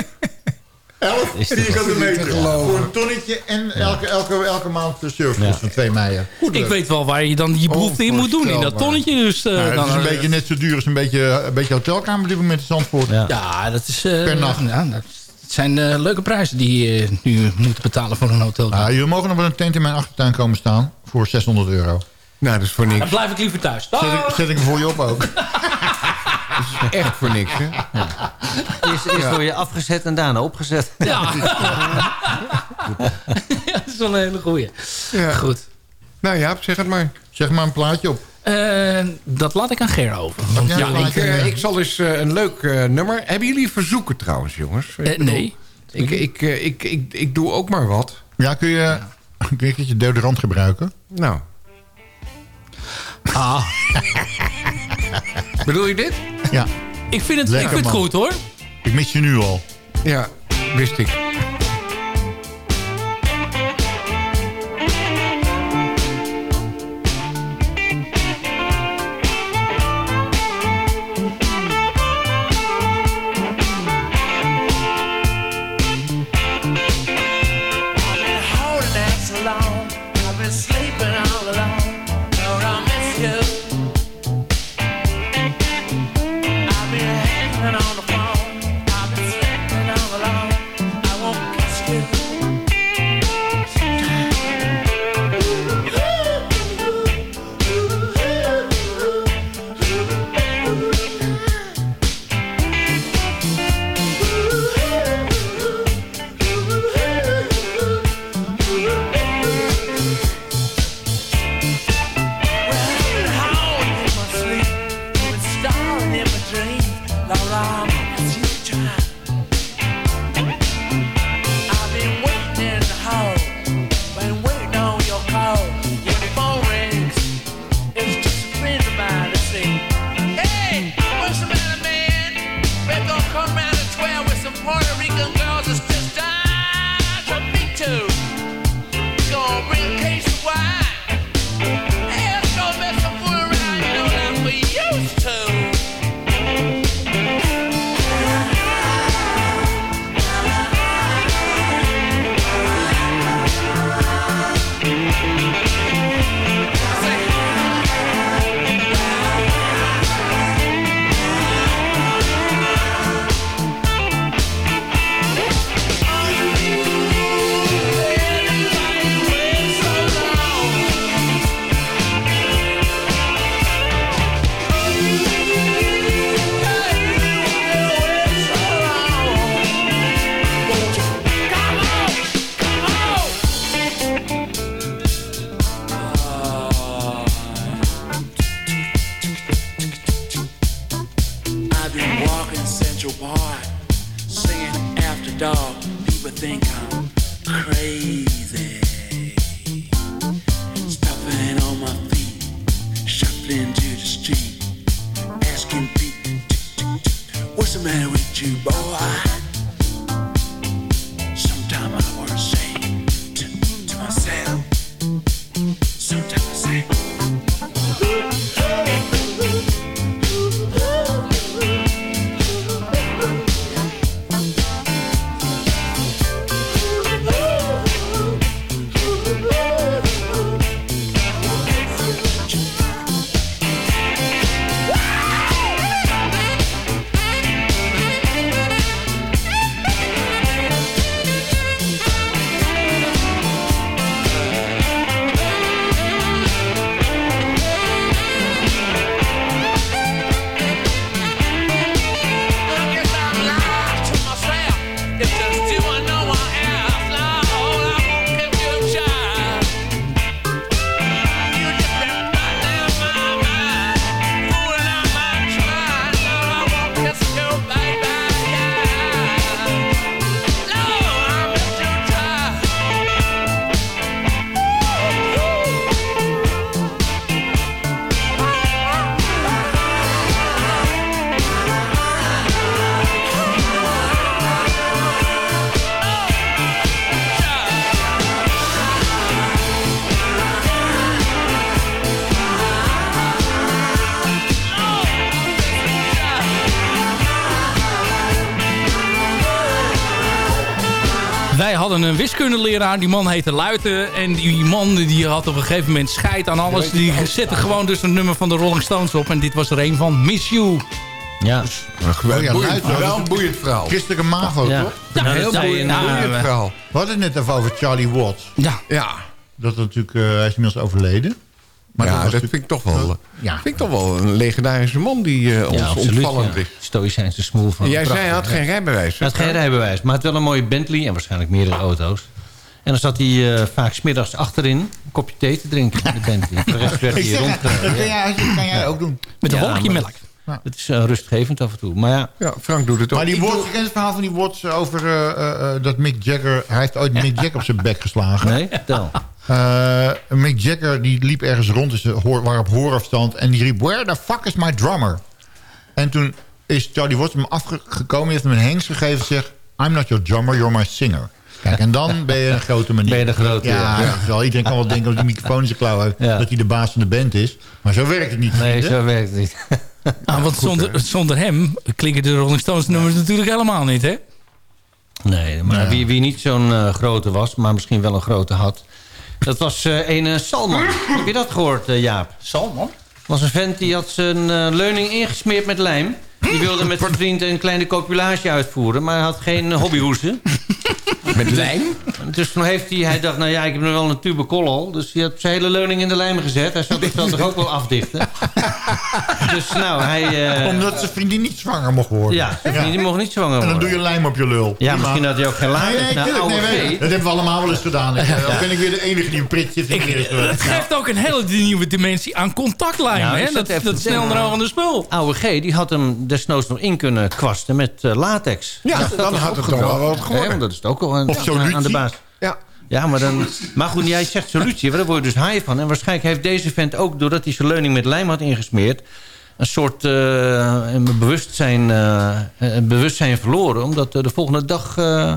11 Is toch vierkante meter. geloven. Voor een tonnetje en elke, elke, elke maand de Ja. van 2 meijer. Ik weet wel waar je dan je behoefte in moet doen. In dat tonnetje. Dus, Nou, dan, is een beetje net zo duur als een beetje, een beetje hotelkamer op dit moment in Zandvoort. Ja. Ja, dat is... eh, Per nacht. Ja, dat het zijn eh, leuke prijzen die je nu moet betalen voor een hotel. Ah, jullie mogen nog wel een tent in mijn achtertuin komen staan voor 600 euro. Nou, dat is voor Dan niks. blijf ik liever thuis. Zet ik, zet ik hem voor je op ook. Echt voor niks, hè? Eerst, eerst word je afgezet en daarna opgezet. Ja. ja, dat is wel een hele goeie. Ja. Goed. Nou ja, zeg het maar. Zeg maar een plaatje op. Eh, dat laat ik aan Ger over. Want, ja, ik? Ik, eh, ik zal eens eh, een leuk eh, nummer... Hebben jullie verzoeken trouwens, jongens? Ik eh, bedoel, nee. Ik, ik, eh, ik, ik, ik doe ook maar wat. Ja, kun je, kun je een keertje deodorant gebruiken? Nou, Ah, bedoel je dit? Ja, ik vind het, Lekker, ik vind het man. goed hoor. ik mis je nu al. Ja, wist ik. Die man heette Luiten. En die man die had op een gegeven moment scheid aan alles. Die zette gewoon dus een nummer van de Rolling Stones op. En dit was er een van Miss You. Ja. Oh ja, boeiend, Luiten. wel een boeiend verhaal. Christelijke MAVO, Ja. toch? Ja, Een dat heel boeiend, nou, boeiend verhaal. We hadden het net even over Charlie Watts. Ja. Ja, Dat natuurlijk, eh, hij is inmiddels overleden. Maar ja dat vind ik toch wel... eh, Ja. vind ik toch wel een legendarische man die eh, ons Ja, ontvallend Ja. is. Stoïcijnse smoel van jij prachtig, zei hij had geen rijbewijs. Hij had geen rijbewijs, maar hij had wel een mooie Bentley en waarschijnlijk meerdere auto's. En dan zat hij eh, vaak smiddags achterin een kopje thee te drinken in de rest werd rondgereden. dat kan Ja. jij, dat kan jij ook doen. Met een Ja, wolkje melk. Het is eh, rustgevend af en toe. Maar ja, Ja, Frank doet het ook. Maar die Watts, kent het verhaal van die Watts over eh, eh, eh, dat Mick Jagger... Hij heeft ooit Mick Jagger op zijn bek geslagen. nee, vertel. Eh, Mick Jagger die liep ergens rond, dus hoor, waar op hoorafstand... en die riep, where the fuck is my drummer? En toen is Charlie Watts hem afgekomen, heeft hem een hengst gegeven... en zegt, I'm not your drummer, you're my singer. Kijk, en dan ben je een grote manier. Ben je de grote, Ja, wel. iedereen kan wel denken dat die microfoon in zijn klauw heeft... Ja. dat hij de baas van de band is. Maar zo werkt het niet, Nee, vrienden. zo werkt het niet. Ah, want zonder, zonder hem klinken de Rolling Stones nummers natuurlijk helemaal niet, hè? Nee, maar wie, wie niet zo'n eh, grote was, maar misschien wel een grote had... dat was eh een eh, Salman. Heb je dat gehoord, eh, Jaap? Salman? was een vent die had zijn eh, leuning ingesmeerd met lijm. Die wilde met zijn vriend een kleine copulage uitvoeren... maar hij had geen hobbyhoesen. Met lijm? Dus toen heeft hij... Hij dacht, nou ja, ik heb nu wel een tube kollel. Dus hij had zijn hele leuning in de lijm gezet. Hij zou zichzelf toch ook wel afdichten. Dus nou, hij... eh, Omdat zijn vriendin niet zwanger mocht worden. ja, zijn vriendin mocht niet zwanger En dan worden. doe je lijm op je lul. Ja, Prima. misschien had hij ook geen Nee, latex. nee, Nou, tuurlijk, oude nee, nee, dat hebben we allemaal wel eens gedaan. Ik, eh, Ja. ben ik weer de enige die een in de eerste. Het geeft ook een hele nieuwe dimensie aan contactlijm, Nou, ik hè? zat Dat, dat te snel drogende spul. Oude G, die had hem desnoods nog in kunnen kwasten met eh, latex. Ja, dat dan had het toch gedaan. wel wat geworden. Hè, want dat is ook al een, Of solutie. aan de baas. Ja. Ja, maar, dan, maar goed, jij zegt solutie, maar daar word je dus haai van. En waarschijnlijk heeft deze vent ook, doordat hij zijn leuning met lijm had ingesmeerd... een soort eh, een bewustzijn, eh, een bewustzijn verloren. Omdat eh, de volgende dag eh,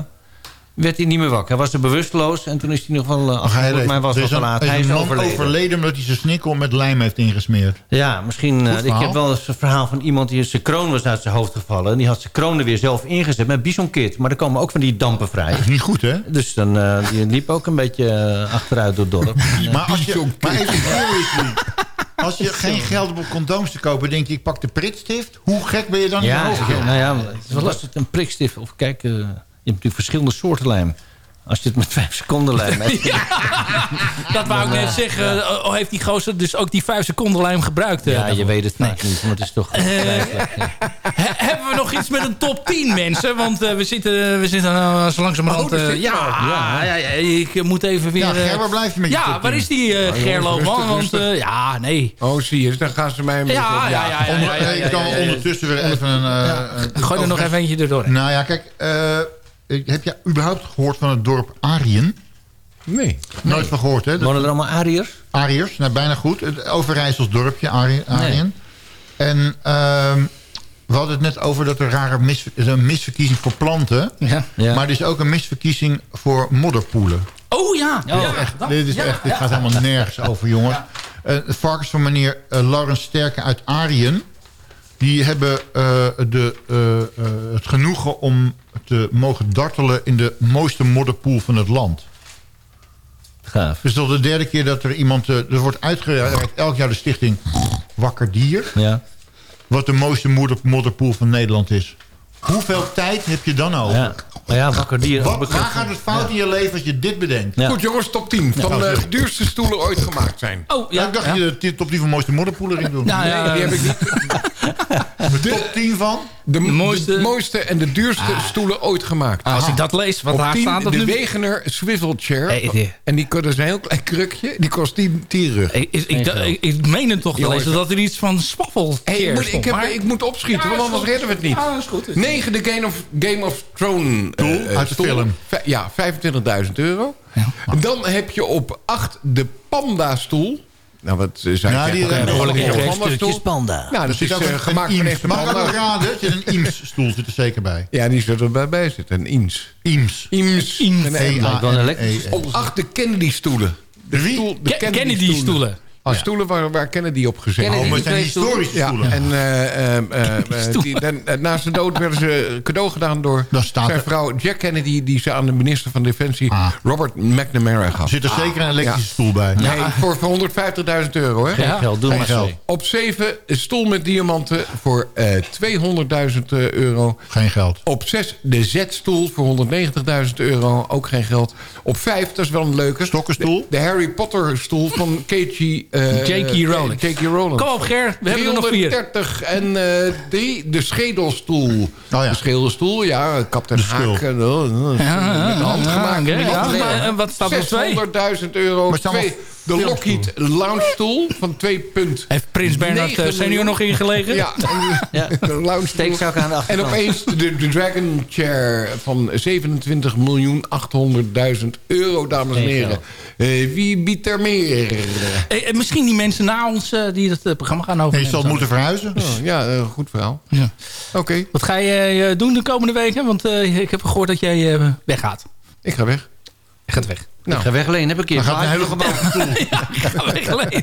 werd hij niet meer wakker. Hij was er bewusteloos en toen is hij nog wel uh, afgevoerd, maar hij was nog laat. Hij is een overleden. overleden omdat hij zijn snikkel met lijm heeft ingesmeerd. Ja, misschien. eh, ik heb wel eens een verhaal van iemand die zijn kroon was uit zijn hoofd gevallen. En die had zijn kroon er weer zelf ingezet met bisonkit. Maar er komen ook van die dampen vrij. Dat is niet goed, hè? Dus dan eh, die liep ook een beetje eh, achteruit door het dorp. Maar als je, maar even seriously, als je geen geld hebt om condooms te kopen, denk je, ik pak de pritstift. Hoe gek ben je dan in je Ja, hoofd? ja, nou ja, was het een prikstift? Of kijk, eh, natuurlijk verschillende soorten lijm. Als je het met vijf seconden lijm hebt. Dat wou ik net zeggen. Oh, heeft die gozer dus ook die 5 seconden lijm gebruikt? eh, Ja, je weet het vaak niet, maar het is toch... ja. He- hebben we nog iets met een top 10 mensen? Want eh, we zitten, we zitten nou zo langzamerhand... Oh, eh, ja, ja, ja, ik moet even weer... Ja, eh, Ger, waar blijf je met je Ja, waar 10? is die eh, Oh, Gerlo, rustig, man? Want rustig. eh, ja, nee. Oh, zie je, dan gaan ze mij... Ja, ja, ja, ja, ja, ja, eh, ik kan ja, ja, ja. ondertussen weer even een... eh, een- Gooi er nog even eentje erdoor. Nou ja, kijk. Eh, heb je überhaupt gehoord van het dorp Arien? Nee. Nooit van gehoord, hè? Dat- Wonen er allemaal Ariërs? Ariërs, nou, bijna goed. Het Overijssels dorpje, Ari- Arien. En ehm, we hadden het net over dat er rare mis, is een misverkiezing voor planten. Ja. Ja. Maar er is ook een misverkiezing voor modderpoelen. Oh ja. Dit is ja, echt, dit, is ja, echt, dit ja. gaat helemaal nergens over, jongens. De varkens van meneer uh, Laurens Sterke uit Arien... die hebben eh, de, eh, eh, het genoegen om te mogen dartelen... in de mooiste modderpoel van het land. Gaaf. Dus dat is de derde keer dat er iemand... er wordt uitgereikt elk jaar de stichting Wakker Dier... Ja. wat de mooiste modder, modderpoel van Nederland is. Hoeveel tijd heb je dan over? Ja. Maar ja, wakker dier. Wat, waar gaat het fout in je leven als je dit bedenkt? Ja. Goed jongens, top 10 van Ja. de duurste stoelen ooit gemaakt zijn. Oh, Ja, ja. ik dacht ja. je de top 10 van mooiste modderpoelen erin doen. Nou, ja, Nee, die heb ik niet. De top 10 van? De, mooiste- de mooiste en de duurste stoelen ooit gemaakt. Als ik dat lees, wat daar 10 staat... dat de nu- Wegener Swivel Chair. Hey, die- En die dat is een heel klein krukje. Die kost 10 10 rug. Ik, ik, ik, ik, ik meen het toch te Jongens. lezen dat er iets van swaffel Hey, ik, moet, ik, stond. heb, Maar- ik moet opschieten, Ja, want anders redden we het niet. Ja, is goed. 9 de Game of, Game of Thrones eh, Stoel, eh, uit de film. Ja, 25.000 euro. Dan heb je op 8 de Panda stoel. Nou, wat eh, zei Ja, ik? die- een behoorlijke Panda Twee stoel. stukjes panda. Nou, dat is ook een, gemaakt een van echte ik panda. raden? Er zit een Eames-stoel zit er zeker bij. Ja, die zit er bij, bij zitten. Een een E elektrische E. Op 8 de Kennedy-stoelen. De, Wie? De. De stoelen waar, waar Kennedy op gezeten Oh, maar het zijn historische Ja, stoelen. en eh, eh, eh, die, dan, eh, na zijn dood werden ze cadeau gedaan door Dan staat zijn er- vrouw Jack Kennedy... die ze aan de minister van Defensie Ah. Robert McNamara Er gaf. zit er zeker een elektrische Ja. stoel bij. Nee, voor, voor 150.000 euro, hè? Geen geld, doe Geen maar geld. Op 7 een stoel met diamanten voor eh 200.000 euro. Geen geld. Op 6 de Z-stoel voor 190.000 euro. Ook geen geld. Op 5, dat is wel een leuke. Stokkenstoel? De, de Harry Potter stoel van K.G. eh, J.K. Rowling. J.K. Rowling. Kom op, Ger. We hebben er nog vier. 330 en eh 3 de schedelstoel. ja. De schedelstoel, ja. Schil. Haak. eh, Ja, met de hand gemaakt. en wat staat er op twee? 600.000 euro. Twee, de Lockheed Lounge stoel van 2 punt. Heeft Prins Bernhard eh, senior nog ingelegen? Ja, Ja. de lounge stoel. Steekzak aan de En opeens de, de Dragon Chair van 27 miljoen 800.000 euro, dames en heren. Eh, wie biedt er meer? Eh, misschien die mensen na ons die het programma gaan En overnemen. je zal moeten verhuizen. Oh, ja, goed verhaal. Ja. Oké, Wat ga je eh, doen de komende weken? Want eh, ik heb gehoord dat jij eh, weggaat. ik ga weg. Je gaat weg. Ik ga weg alleen. Heb ik een Dan keer gaat een hele stoel. Ja, ik ga weg alleen.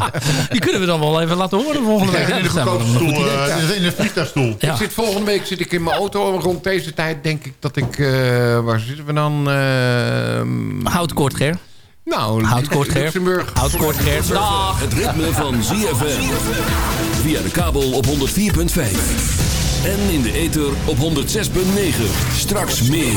Die kunnen we dan wel even laten horen volgende week. Stoel. idee. eh, In vliegtuigstoel. Ja. Ik zit, volgende week zit ik in mijn auto. En Rond deze tijd denk ik dat ik... eh, waar zitten we dan? Eh, Houd kort, Ger. nou, Houd kort, Ger. Luxemburg. Houd kort, Ger. Dag. Het ritme van ZFM. Via de kabel op 104.5. En in de ether op 106.9. Straks meer.